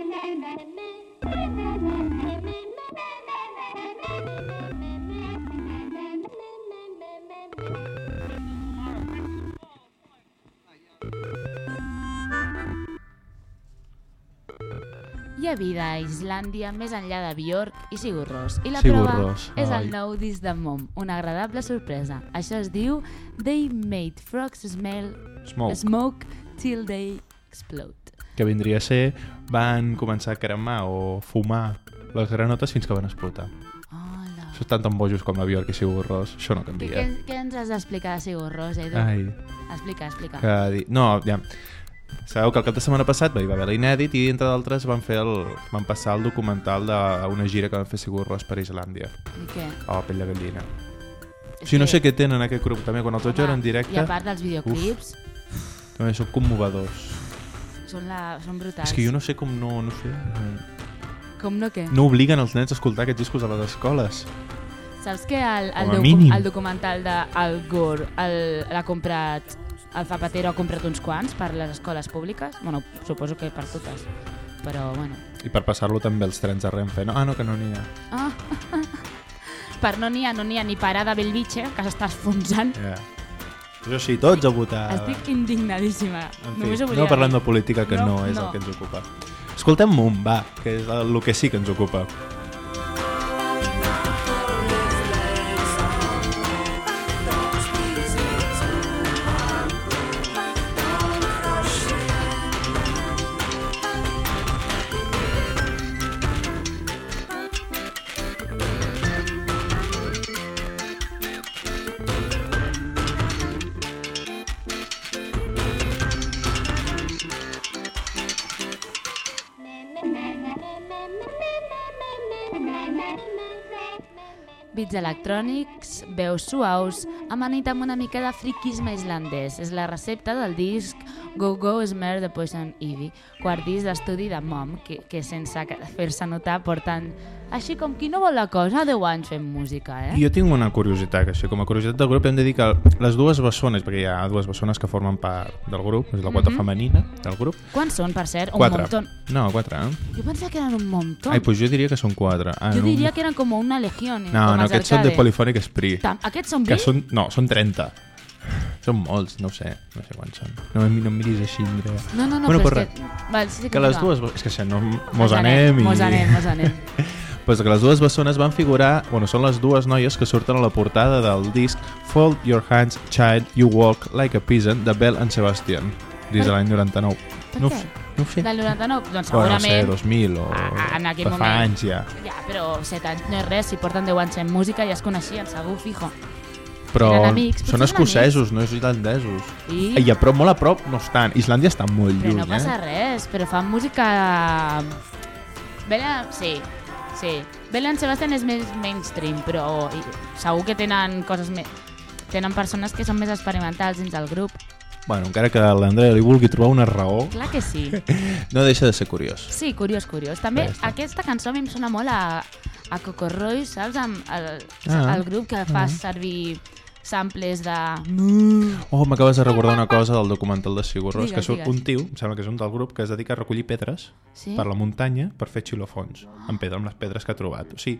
Speaker 2: Hi ha vida a Islàndia més enllà de Bjork i Sigur Rós. I la
Speaker 1: Sigur
Speaker 2: prova
Speaker 1: Rós,
Speaker 2: és el nou disc de Mom, una agradable sorpresa. Això es diu They Made Frogs Smell
Speaker 1: Smoke.
Speaker 2: smoke Till They Explode.
Speaker 1: Que vindria a ser van començar a cremar o fumar les granotes fins que van explotar.
Speaker 2: Hola.
Speaker 1: Això estan tan bojos com la Bjork i Sigur Rós. Això no canvia.
Speaker 2: què, què ens has d'explicar de Sigur Rós, Edu?
Speaker 1: Ai,
Speaker 2: Explica, explica.
Speaker 1: que. No, ja. Sabeu que el cap de setmana passat hi va haver l'inèdit i entre d'altres van, fer el... van passar el documental d'una gira que van fer Sigur Rós per Islàndia.
Speaker 2: I què?
Speaker 1: A la pell de gallina.
Speaker 2: És
Speaker 1: Si no
Speaker 2: que-
Speaker 1: sé què tenen aquest grup també, quan els veig veure en directe,
Speaker 2: I a part dels videoclips,
Speaker 1: també són commovedors.
Speaker 2: Són, la, són brutals.
Speaker 1: És que jo no sé com no, no sé,
Speaker 2: Com no què?
Speaker 1: no obliguen els nens a escoltar aquests discos a les escoles.
Speaker 2: Saps que el, el,
Speaker 1: a
Speaker 2: docu
Speaker 1: mínim.
Speaker 2: el documental de Al Gore l'ha comprat el Zapatero ha comprat uns quants per les escoles públiques? Bueno, suposo que per totes. Però, bueno.
Speaker 1: I per passar-lo també els trens de Renfe. No? Ah, no, que no n'hi ha.
Speaker 2: Ah. per no n'hi ha, no n'hi ha ni parada a Bellvitge, que s'està esfonsant.
Speaker 1: Ja. Jo sí, tots a votar.
Speaker 2: Estic indignadíssima.
Speaker 1: En fi,
Speaker 2: Només ho volia
Speaker 1: no parlem de política, que no,
Speaker 2: No,
Speaker 1: és
Speaker 2: no.
Speaker 1: el que ens ocupa. Escoltem Mum, va, que és el que sí que ens ocupa.
Speaker 2: Beats electrònics, veus suaus, amanit amb una mica de friquisme islandès. És la recepta del disc Go Go Smear the Poison Ivy, quart disc d'estudi de Mom, que, que sense que- fer-se notar porten, així com qui no vol la cosa, 10 anys fent música, eh?
Speaker 1: Jo tinc una curiositat, així com a curiositat del grup hem de dir que les dues bessones, perquè hi ha dues bessones que formen part del grup, és la quota
Speaker 2: Mhm.
Speaker 1: femenina del grup.
Speaker 2: Quants són, per cert? Un
Speaker 1: Quatre.
Speaker 2: montón.
Speaker 1: No, quatre, eh?
Speaker 2: Jo pensava que eren un montón.
Speaker 1: Ai, doncs jo diria que són quatre. Ah,
Speaker 2: jo
Speaker 1: no.
Speaker 2: diria que eren com una.
Speaker 1: No,
Speaker 2: com
Speaker 1: no,
Speaker 2: els
Speaker 1: aquests són de. Polyphonic Spree.
Speaker 2: Tam- Aquests són
Speaker 1: Que
Speaker 2: 20?
Speaker 1: són, no, són 30. Són molts, no ho sé, no sé quants són. No, em- no em miris així, Andrea.
Speaker 2: No, no, no,
Speaker 1: bueno,
Speaker 2: però
Speaker 1: però
Speaker 2: és
Speaker 1: res,
Speaker 2: que... Val, sí, sí,
Speaker 1: que les
Speaker 2: continua.
Speaker 1: dues... És que si no, mos anem i...
Speaker 2: Mos anem, mos anem.
Speaker 1: pues que les dues bessones van figurar... Bueno, són les dues noies que surten a la portada del disc Fold Your Hands, Child, You Walk Like a Peasant de Bell and Sebastian, des de l'any 99.
Speaker 2: Per
Speaker 1: no, ho
Speaker 2: què?
Speaker 1: sé, no ho sé.
Speaker 2: Del 99? Doncs
Speaker 1: Bueno, no sé,
Speaker 2: segurament...
Speaker 1: 2000 o...
Speaker 2: Ah, en aquell
Speaker 1: fa
Speaker 2: moment.
Speaker 1: anys ja.
Speaker 2: Ja, però 7 anys no és res, si porten 10 anys en música ja es coneixien, segur, fijo.
Speaker 1: Però
Speaker 2: Eren amics,
Speaker 1: són escocesos, no és irlandesos.
Speaker 2: I-
Speaker 1: I a prop, molt a prop no estan. Islàndia està molt
Speaker 2: Però
Speaker 1: lluny,
Speaker 2: no passa
Speaker 1: eh?
Speaker 2: res, però fan música... Bella... Sí, sí. Bella Sebastian és més mainstream, però segur que tenen coses més... Tenen persones que són més experimentals dins del grup.
Speaker 1: Bueno, encara que l'Andrea li vulgui trobar una raó,
Speaker 2: Clar que sí.
Speaker 1: no deixa de ser curiós.
Speaker 2: Sí, curiós, curiós. També
Speaker 1: Ja
Speaker 2: aquesta cançó a mi em sona molt a, a Coco Roy, saps? Amb el,
Speaker 1: Ah.
Speaker 2: el grup que fa
Speaker 1: Ah.
Speaker 2: servir samples de...
Speaker 1: Oh, m'acabes de recordar una cosa del documental de Sigur Ros,
Speaker 2: Digues,
Speaker 1: que surt un tio, em sembla que és un del grup, que es dedica a recollir pedres
Speaker 2: Sí?
Speaker 1: per la muntanya per fer xilofons amb pedra, amb les pedres que ha trobat. O sigui,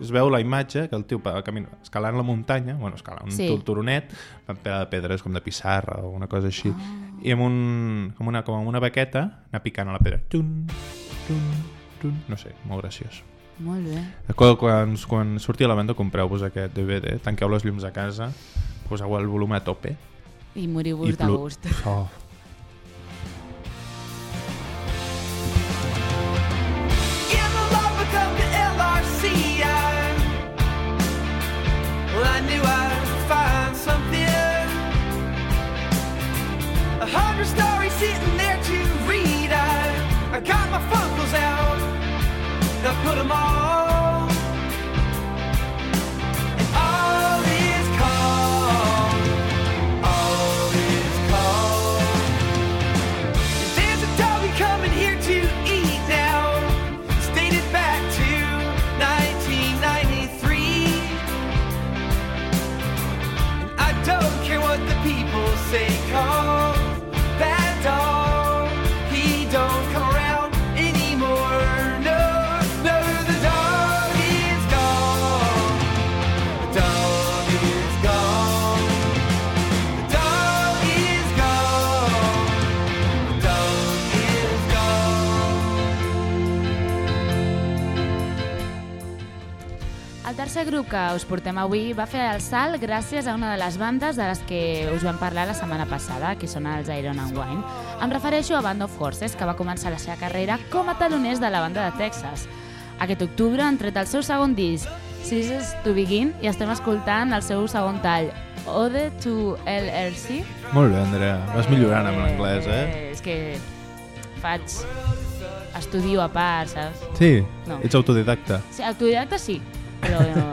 Speaker 1: es veu la imatge que el tio va camina, escalant la muntanya, bueno, escalant un
Speaker 2: Sí.
Speaker 1: sí. turonet, amb pedra de pedres com de pissarra o una cosa així, i amb, un, amb, una, com amb una baqueta anar picant a la pedra. Tun, tun, tun. No sé, molt graciós.
Speaker 2: Molt bé.
Speaker 1: Quan, quan, quan surti a la venda compreu-vos aquest DVD, tanqueu les llums a casa, poseu el volum a tope
Speaker 2: I moriu-vos de
Speaker 1: plu-
Speaker 2: gust.
Speaker 1: Oh.
Speaker 10: In put them all.
Speaker 2: Tercer grup que us portem avui va fer el salt gràcies a una de les bandes de les que us vam parlar la setmana passada, que són els Iron and Wine. Em refereixo a Band of Horses, que va començar la seva carrera com a taloners de la banda de Texas. Aquest octubre han tret el seu segon disc, Seasons to Begin, i estem escoltant el seu segon tall, Ode to LRC.
Speaker 1: Molt bé, Andrea. Vas millorant amb l'anglès, eh?
Speaker 2: És que faig... Estudio a part, saps?
Speaker 1: Sí,
Speaker 2: No.
Speaker 1: ets autodidacta.
Speaker 2: Sí, autodidacta sí, però no...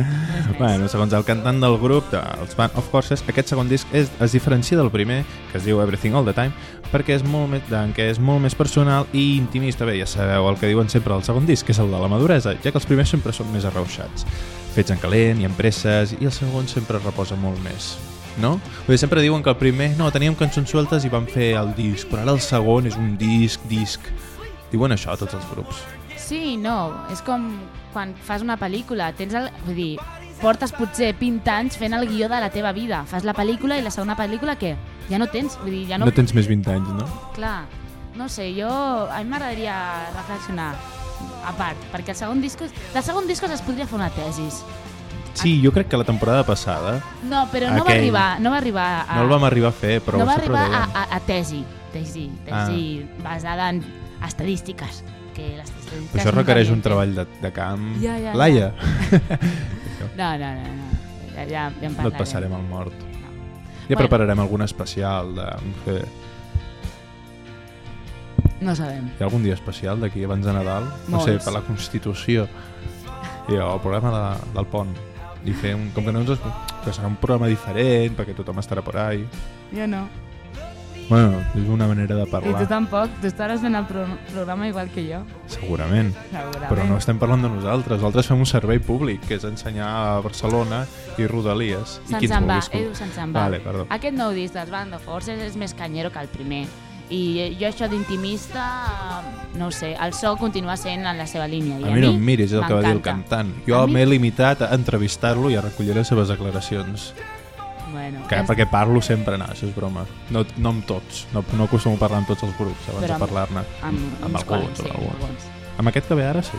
Speaker 1: Bueno, segons el cantant del grup, dels Band of Horses, aquest segon disc és, es diferencia del primer, que es diu Everything All the Time, perquè és molt més, en és molt més personal i intimista. Bé, ja sabeu el que diuen sempre del segon disc, que és el de la maduresa, ja que els primers sempre són més arreuixats, fets en calent i en presses, i el segon sempre reposa molt més. No? Dir, sempre diuen que el primer, no, teníem cançons sueltes i vam fer el disc, però ara el segon és un disc, disc... Diuen això tots els grups.
Speaker 2: Sí, no, és com quan fas una pel·lícula, tens el... Vull dir, portes potser 20 anys fent el guió de la teva vida, fas la pel·lícula i la segona pel·lícula què? Ja no tens, vull dir, ja no...
Speaker 1: No tens més 20 anys, no?
Speaker 2: Clar, no sé, jo... A mi m'agradaria reflexionar a part, perquè el segon disc... Del segon disc es podria fer una tesis.
Speaker 1: Sí, jo crec que la temporada passada
Speaker 2: No, però no va
Speaker 1: Aquell.
Speaker 2: arribar, no va arribar a...
Speaker 1: no el vam arribar a fer, però
Speaker 2: no va arribar a, a, a tesi, tesi, tesi basada en estadístiques. Que les estadístiques
Speaker 1: Però això
Speaker 2: no
Speaker 1: requereix un treball de, de camp.
Speaker 2: Ja, ja, ja.
Speaker 1: Laia,
Speaker 2: No, no, no, no. Ja, ja, ja en
Speaker 1: no et
Speaker 2: parlarem.
Speaker 1: passarem al mort. Ja
Speaker 2: Bueno.
Speaker 1: prepararem algun especial de... Fer...
Speaker 2: No sabem.
Speaker 1: Hi ha algun dia especial d'aquí abans de Nadal? No
Speaker 2: Molts.
Speaker 1: sé, per la Constitució. I el programa de, del pont. I fer un... Com que no ens... es- Que serà un programa diferent, perquè tothom estarà por ahí.
Speaker 2: Jo no.
Speaker 1: Bueno, és una manera de
Speaker 2: I tu
Speaker 1: parlar,
Speaker 2: tampoc. Tu estaràs fent el pro programa igual que jo.
Speaker 1: segurament.
Speaker 2: Segurament.
Speaker 1: Però no estem parlant de nosaltres. Nosaltres fem un servei públic, que és ensenyar a Barcelona i Rodalies. I
Speaker 2: Se'n
Speaker 1: qui ens
Speaker 2: se'n va. Edu se'n se'n va.
Speaker 1: Vale, perdó.
Speaker 2: Aquest nou disc dels Band of Horses és més canyero que el primer. I jo això d'intimista, no sé, el so continua sent en la seva línia. I
Speaker 1: A mi no em miris, és el que va dir el cantant. Jo
Speaker 2: A mi-
Speaker 1: m'he limitat a entrevistar-lo i a recollir les seves declaracions.
Speaker 2: Bueno,
Speaker 1: Que,
Speaker 2: és-
Speaker 1: perquè parlo sempre, no, això és broma. No, no amb tots, no, no acostumo a parlar amb tots els grups abans
Speaker 2: Però
Speaker 1: de
Speaker 2: amb-
Speaker 1: parlar-ne.
Speaker 2: amb,
Speaker 1: amb alguns,
Speaker 2: quants, sí,
Speaker 1: amb alguns. Amb aquest que ve ara sí.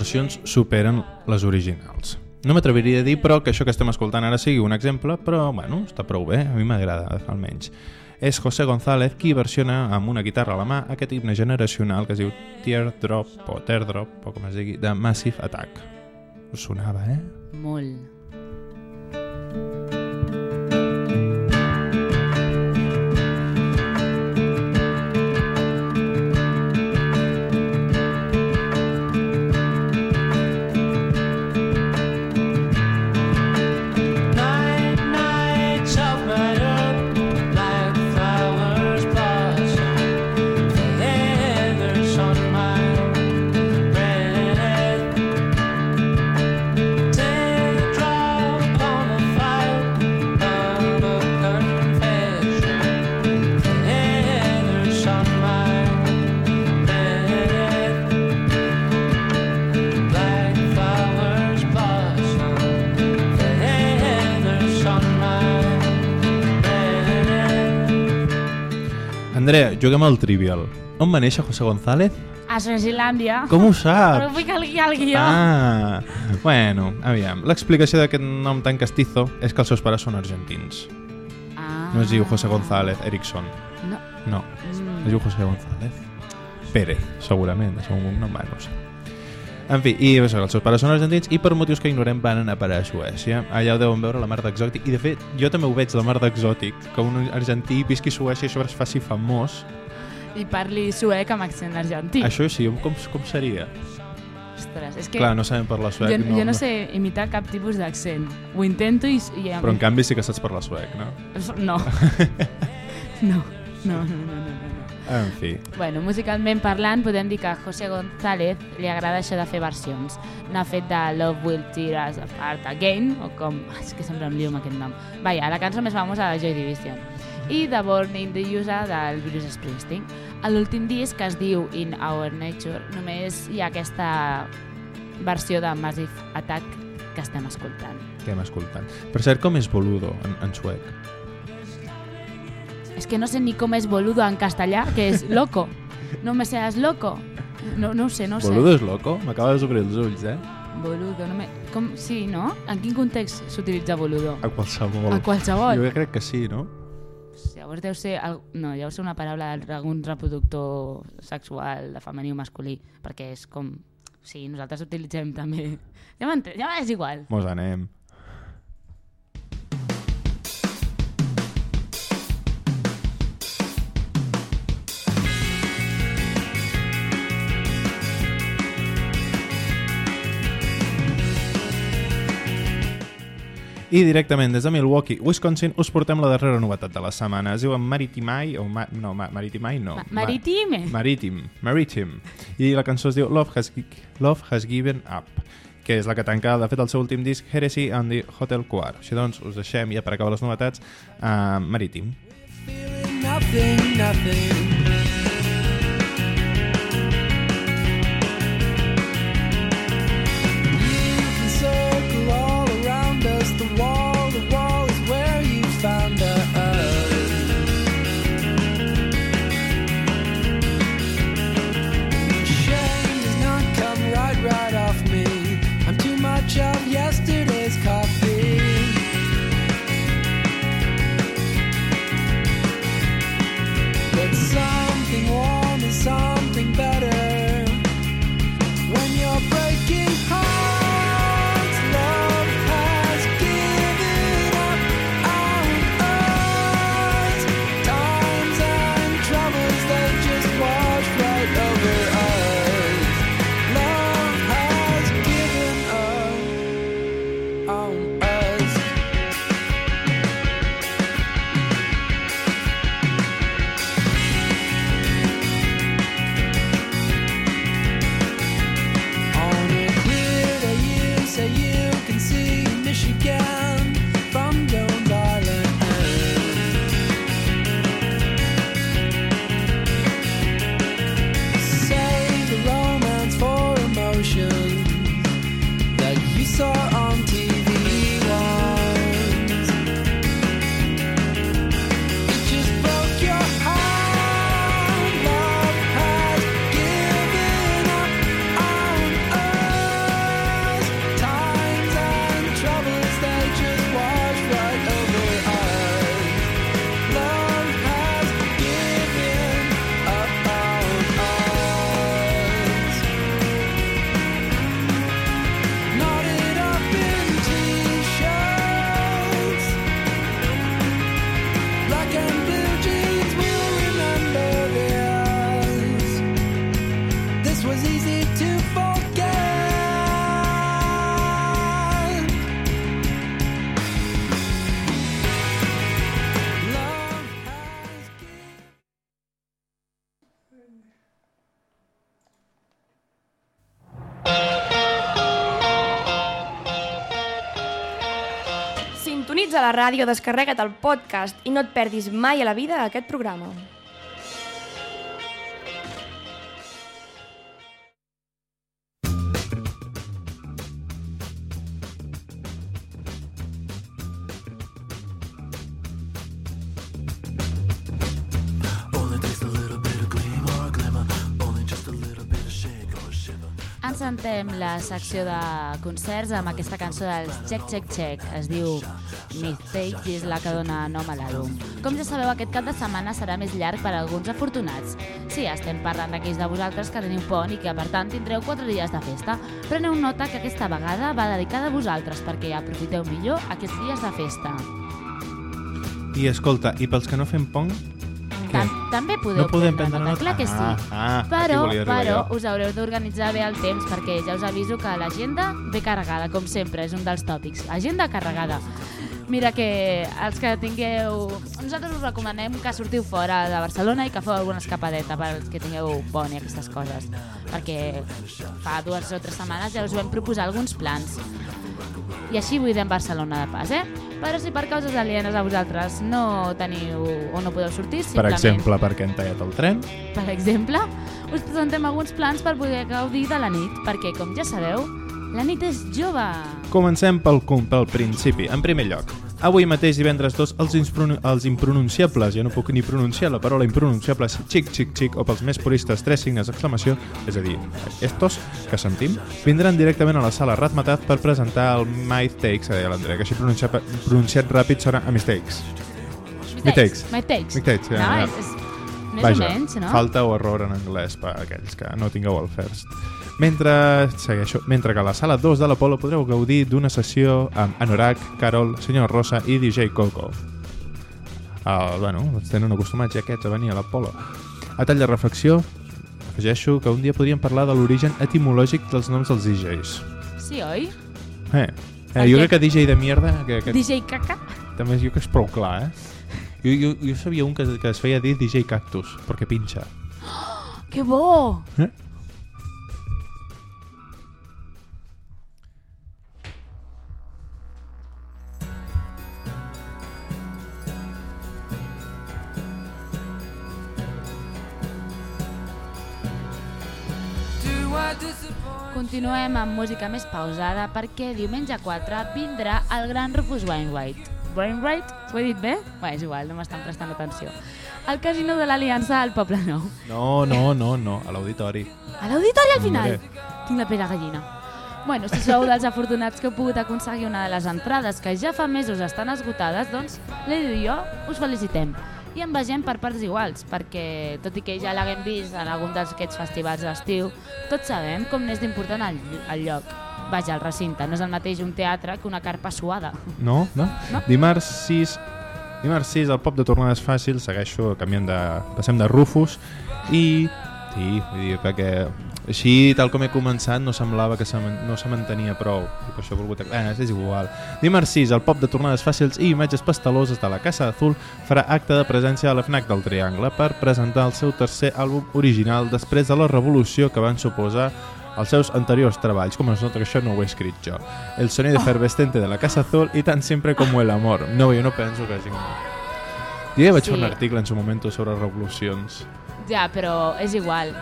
Speaker 1: Versions superen les originals. No m'atreviria a dir, però, que això que estem escoltant ara sigui un exemple, però, bueno, està prou bé, a mi m'agrada, almenys. És José González qui versiona amb una guitarra a la mà aquest himne generacional que es diu Teardrop o Teardrop, o com es digui, de Massive Attack. Us sonava, eh?
Speaker 2: Molt.
Speaker 1: Andrea, juguem al Trivial. On va néixer José González?
Speaker 2: A Suazilàndia.
Speaker 1: Com ho
Speaker 2: Però
Speaker 1: saps?
Speaker 2: vull que el guió, el guió.
Speaker 1: Ah, bueno, aviam. L'explicació d'aquest nom tan castizo és que els seus pares són argentins.
Speaker 2: Ah.
Speaker 1: No es diu José González Erickson.
Speaker 2: No.
Speaker 1: No,
Speaker 2: Mm.
Speaker 1: es diu José González. Pérez, segurament, és un nom, no ho sé. En fi, i això, els seus pares són argentins i per motius que ignorem van anar a parar a Suècia. Allà ho deuen veure la mar d'exòtic i de fet jo també ho veig la mar d'exòtic que un argentí visqui a Suècia i a sobre es faci famós.
Speaker 2: I parli suec amb accent argentí.
Speaker 1: Això sí, com, com seria?
Speaker 2: Ostres, és que
Speaker 1: Clar, no sabem parlar suec.
Speaker 2: jo, jo no sé imitar cap tipus d'accent. Ho intento i... i
Speaker 1: Però en canvi sí que saps parlar suec, no?
Speaker 2: No. no. No, no, no, no, no.
Speaker 1: En fi.
Speaker 2: Bueno, musicalment parlant, podem dir que a José González li agrada això de fer versions. N'ha fet de Love Will Tear Us Apart Again, o com... És que sempre em lio amb aquest nom. Vaja, la cançó més famosa de Joy Division. I The Born in the USA del Bruce Springsteen. A l'últim disc, que es diu In Our Nature, només hi ha aquesta versió de Massive Attack que estem escoltant.
Speaker 1: Que hem escoltat. Per cert, com és boludo en, en suec?
Speaker 2: És que no sé ni com és boludo en castellà, que és loco. No me seas loco. No, no ho sé, no ho sé.
Speaker 1: Boludo és loco? M'acabes d'obrir els ulls, eh?
Speaker 2: Boludo, no me... Com... Sí, no? En quin context s'utilitza boludo?
Speaker 1: A qualsevol.
Speaker 2: A qualsevol?
Speaker 1: Jo crec que sí, no?
Speaker 2: Llavors deu ser... al- No, deu ser una paraula d'algun reproductor sexual de femení o masculí, perquè és com... Sí, nosaltres utilitzem també... Ja. Ja és igual.
Speaker 1: Mos anem. I directament des de Milwaukee, Wisconsin, us portem la darrera novetat de la setmana. Es diu Maritimai, o ma, no, ma, Maritimai no.
Speaker 2: Ma Maritime.
Speaker 1: Ma, Maritim, Maritim. I la cançó es diu Love Has, Love Has Given Up que és la que tanca, de fet, el seu últim disc Heresy and the Hotel Quar. Així doncs, us deixem, ja per acabar les novetats, a Marítim.
Speaker 10: Nothing, nothing. Wall
Speaker 3: Sintonitza la ràdio, descarrega't el podcast i no et perdis mai a la vida aquest programa.
Speaker 2: Encentem la secció de concerts amb aquesta cançó dels Check Check Check. Es diu Mistake i és la que dona nom a l'àlbum. Com ja sabeu, aquest cap de setmana serà més llarg per a alguns afortunats. Sí, estem parlant d'aquells de vosaltres que teniu pont i que, per tant, tindreu 4 dies de festa. Preneu nota que aquesta vegada va dedicada a vosaltres perquè aprofiteu millor aquests dies de festa.
Speaker 1: I escolta, i pels que no fem pong, què?
Speaker 2: Tant, també podeu
Speaker 1: No podem
Speaker 2: prendre nota, clar que sí.
Speaker 1: Ah, ah,
Speaker 2: però, però
Speaker 1: jo.
Speaker 2: us haureu d'organitzar bé el temps perquè ja us aviso que l'agenda ve carregada, com sempre, és un dels tòpics. Agenda carregada. Mira que els que tingueu... Nosaltres us recomanem que sortiu fora de Barcelona i que feu alguna escapadeta per als que tingueu pont i aquestes coses. Perquè fa dues o tres setmanes ja us vam proposar alguns plans. I així buidem Barcelona de pas, eh? Però si per causes alienes a vosaltres no teniu o no podeu sortir,
Speaker 1: Per
Speaker 2: simplement...
Speaker 1: exemple, perquè hem tallat el tren.
Speaker 2: Per exemple, us presentem alguns plans per poder gaudir de la nit, perquè, com ja sabeu, la nit és jove.
Speaker 1: Comencem pel, pel principi. En primer lloc, avui mateix divendres 2 els, els impronunciables, jo no puc ni pronunciar la paraula impronunciable, xic, xic, xic, o pels més puristes, tres signes d'exclamació, és a dir, estos que sentim, vindran directament a la sala Razmetat per presentar el My Takes, deia l'Andrea, que així pronunciat, pronunciat ràpid sona a Mistakes. My takes.
Speaker 2: My takes.
Speaker 1: My takes, ja,
Speaker 2: no, és, és més
Speaker 1: Vaja,
Speaker 2: o menys, no?
Speaker 1: falta o error en anglès per a aquells que no tingueu el first. Mentre, segueixo, mentre que a la sala 2 de l'Apolo podreu gaudir d'una sessió amb Anorak, Carol, Senyor Rosa i DJ Coco. El, bueno, tenen acostumats ja aquests a venir a l'Apolo. A tall de reflexió, afegeixo que un dia podríem parlar de l'origen etimològic dels noms dels DJs.
Speaker 2: Sí, oi?
Speaker 1: Eh, eh jo crec que DJ de mierda... Que, que
Speaker 2: DJ Caca?
Speaker 1: també jo que és prou clar, eh? Jo, jo, jo sabia un que, que es feia dir DJ Cactus, perquè pinxa.
Speaker 2: Que bo!
Speaker 1: Eh?
Speaker 2: Continuem amb música més pausada perquè diumenge 4 vindrà el gran Rufus Wainwright. Wainwright? Ho he dit bé? Bé, és igual, no m'estan prestant atenció. Al casino de l'Aliança al Poble Nou.
Speaker 1: No, no, no, no, a l'auditori.
Speaker 2: A l'auditori al final!
Speaker 1: Hombre.
Speaker 2: Tinc la pera gallina. Bueno, si sou dels afortunats que heu pogut aconseguir una de les entrades que ja fa mesos estan esgotades, doncs l'Edu i jo us felicitem. I en vegem per parts iguals, perquè tot i que ja l'haguem vist en algun d'aquests festivals d'estiu, tots sabem com n'és d'important el, el lloc. Vaja, el recinte, no és el mateix un teatre que una carpa suada.
Speaker 1: No? No?
Speaker 2: No.
Speaker 1: Dimarts 6... Dimarts 6, el pop de tornades fàcil, segueixo, canviem de... Passem de Rufus i... Sí, vull dir, perquè així, tal com he començat, no semblava que se, no se mantenia prou. I per això he volgut... Eh, és igual. Dimarts 6, el pop de tornades fàcils i imatges pasteloses de la Casa Azul farà acte de presència a la FNAC del Triangle per presentar el seu tercer àlbum original després de la revolució que van suposar els seus anteriors treballs, com es nota que això no ho he escrit jo. El sonido efervescente de la Casa Azul i tan sempre com el amor. No, jo no penso que hagi... Jo ja vaig
Speaker 2: Sí.
Speaker 1: fer un article en su moment sobre revolucions.
Speaker 2: Ja, però és igual,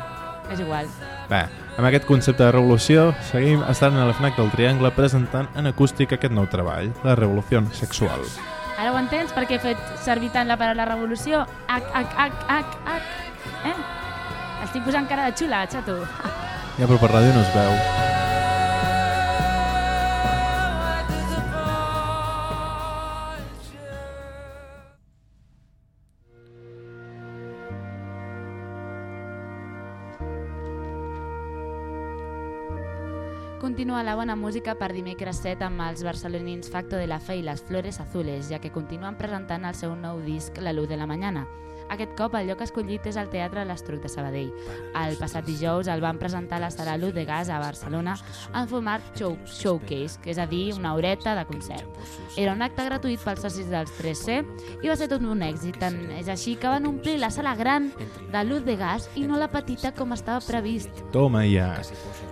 Speaker 2: és igual.
Speaker 1: Bé, amb aquest concepte de revolució, seguim estant a la FNAC del Triangle presentant en acústic aquest nou treball, la revolució sexual.
Speaker 2: Ara ho entens perquè he fet servir tant la paraula revolució? Ac, ac, ac, ac, ac. Eh? Estic posant cara de xula, xato.
Speaker 1: Ja, però per ràdio no es veu.
Speaker 2: Continua la bona música per dimecres 7 amb els barcelonins Facto de la Fe i les Flores Azules, ja que continuen presentant el seu nou disc La Luz de la Mañana. Aquest cop el lloc escollit és el Teatre L'Estruc de Sabadell. El passat dijous el van presentar a la sala Luz de Gas a Barcelona en format show, showcase, que és a dir, una horeta de concert. Era un acte gratuït pels socis dels 3C i va ser tot un èxit, tant és així que van omplir la sala gran de Luz de Gas i no la petita com estava previst.
Speaker 1: Toma ja.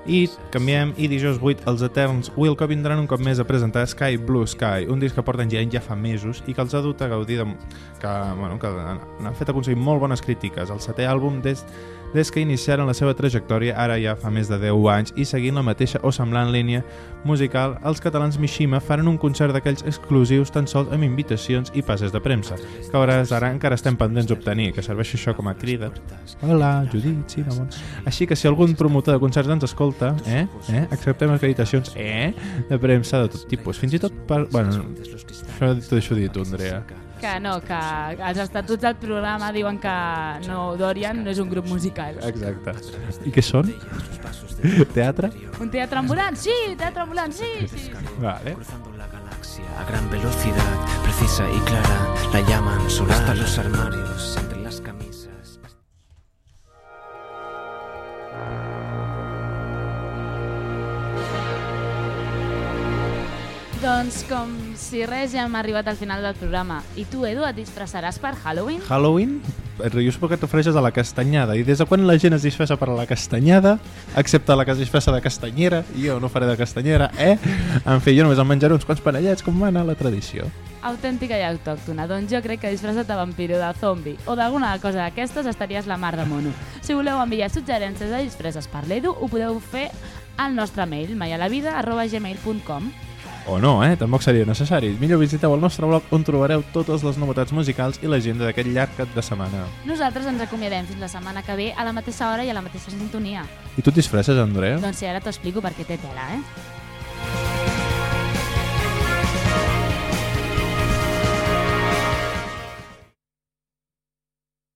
Speaker 1: I canviem, i dijous 8, els Eterns Wilco vindran un cop més a presentar Sky Blue Sky, un disc que porten ja ja fa mesos i que els ha dut a gaudir de... que, bueno, que han, han fet aconseguir molt bones crítiques. El setè àlbum des, des que iniciaren la seva trajectòria, ara ja fa més de 10 anys, i seguint la mateixa o semblant línia musical, els catalans Mishima faran un concert d'aquells exclusius tan sols amb invitacions i passes de premsa, que hores d'ara encara estem pendents d'obtenir, que serveix això com a crida. Hola, Judit, Cinnamon. Així que si algun promotor de concerts ens escolta, eh, eh, acceptem acreditacions, eh, de premsa de tot tipus, fins i tot per... Bueno, això t'ho deixo dir tu, Andrea
Speaker 2: que no, que als estatuts del programa diuen que no, Dorian no és un grup musical.
Speaker 1: Exacte. I què són? Teatre?
Speaker 2: Un teatre ambulant, sí, teatre ambulant, sí, sí.
Speaker 1: Vale.
Speaker 11: A gran velocidad, precisa i clara, la llaman solar. Hasta los armarios, entre las camisas.
Speaker 2: Doncs com si res ja hem arribat al final del programa. I tu, Edu, et disfressaràs per Halloween?
Speaker 1: Halloween, jo suposo que t'ofereixes a la castanyada. I des de quan la gent es disfressa per a la castanyada, excepte la que es disfressa de castanyera, i jo no faré de castanyera, eh? En fi, jo només em menjaré uns quants panellets, com mana la tradició.
Speaker 2: Autèntica i autòctona. Doncs jo crec que disfressat de vampiro, de zombi o d'alguna cosa d'aquestes estaries la mar de mono. Si voleu enviar suggerències de disfresses per l'Edu, ho podeu fer al nostre mail, maialavida arroba gmail.com.
Speaker 1: O no, eh? Tampoc seria necessari. Millor visiteu el nostre blog on trobareu totes les novetats musicals i l'agenda d'aquest llarg cap de setmana.
Speaker 2: Nosaltres ens acomiadem fins la setmana que ve a la mateixa hora i a la mateixa sintonia.
Speaker 1: I tu et disfresses, Andrea?
Speaker 2: Doncs sí, ara t'ho explico perquè té tela, eh?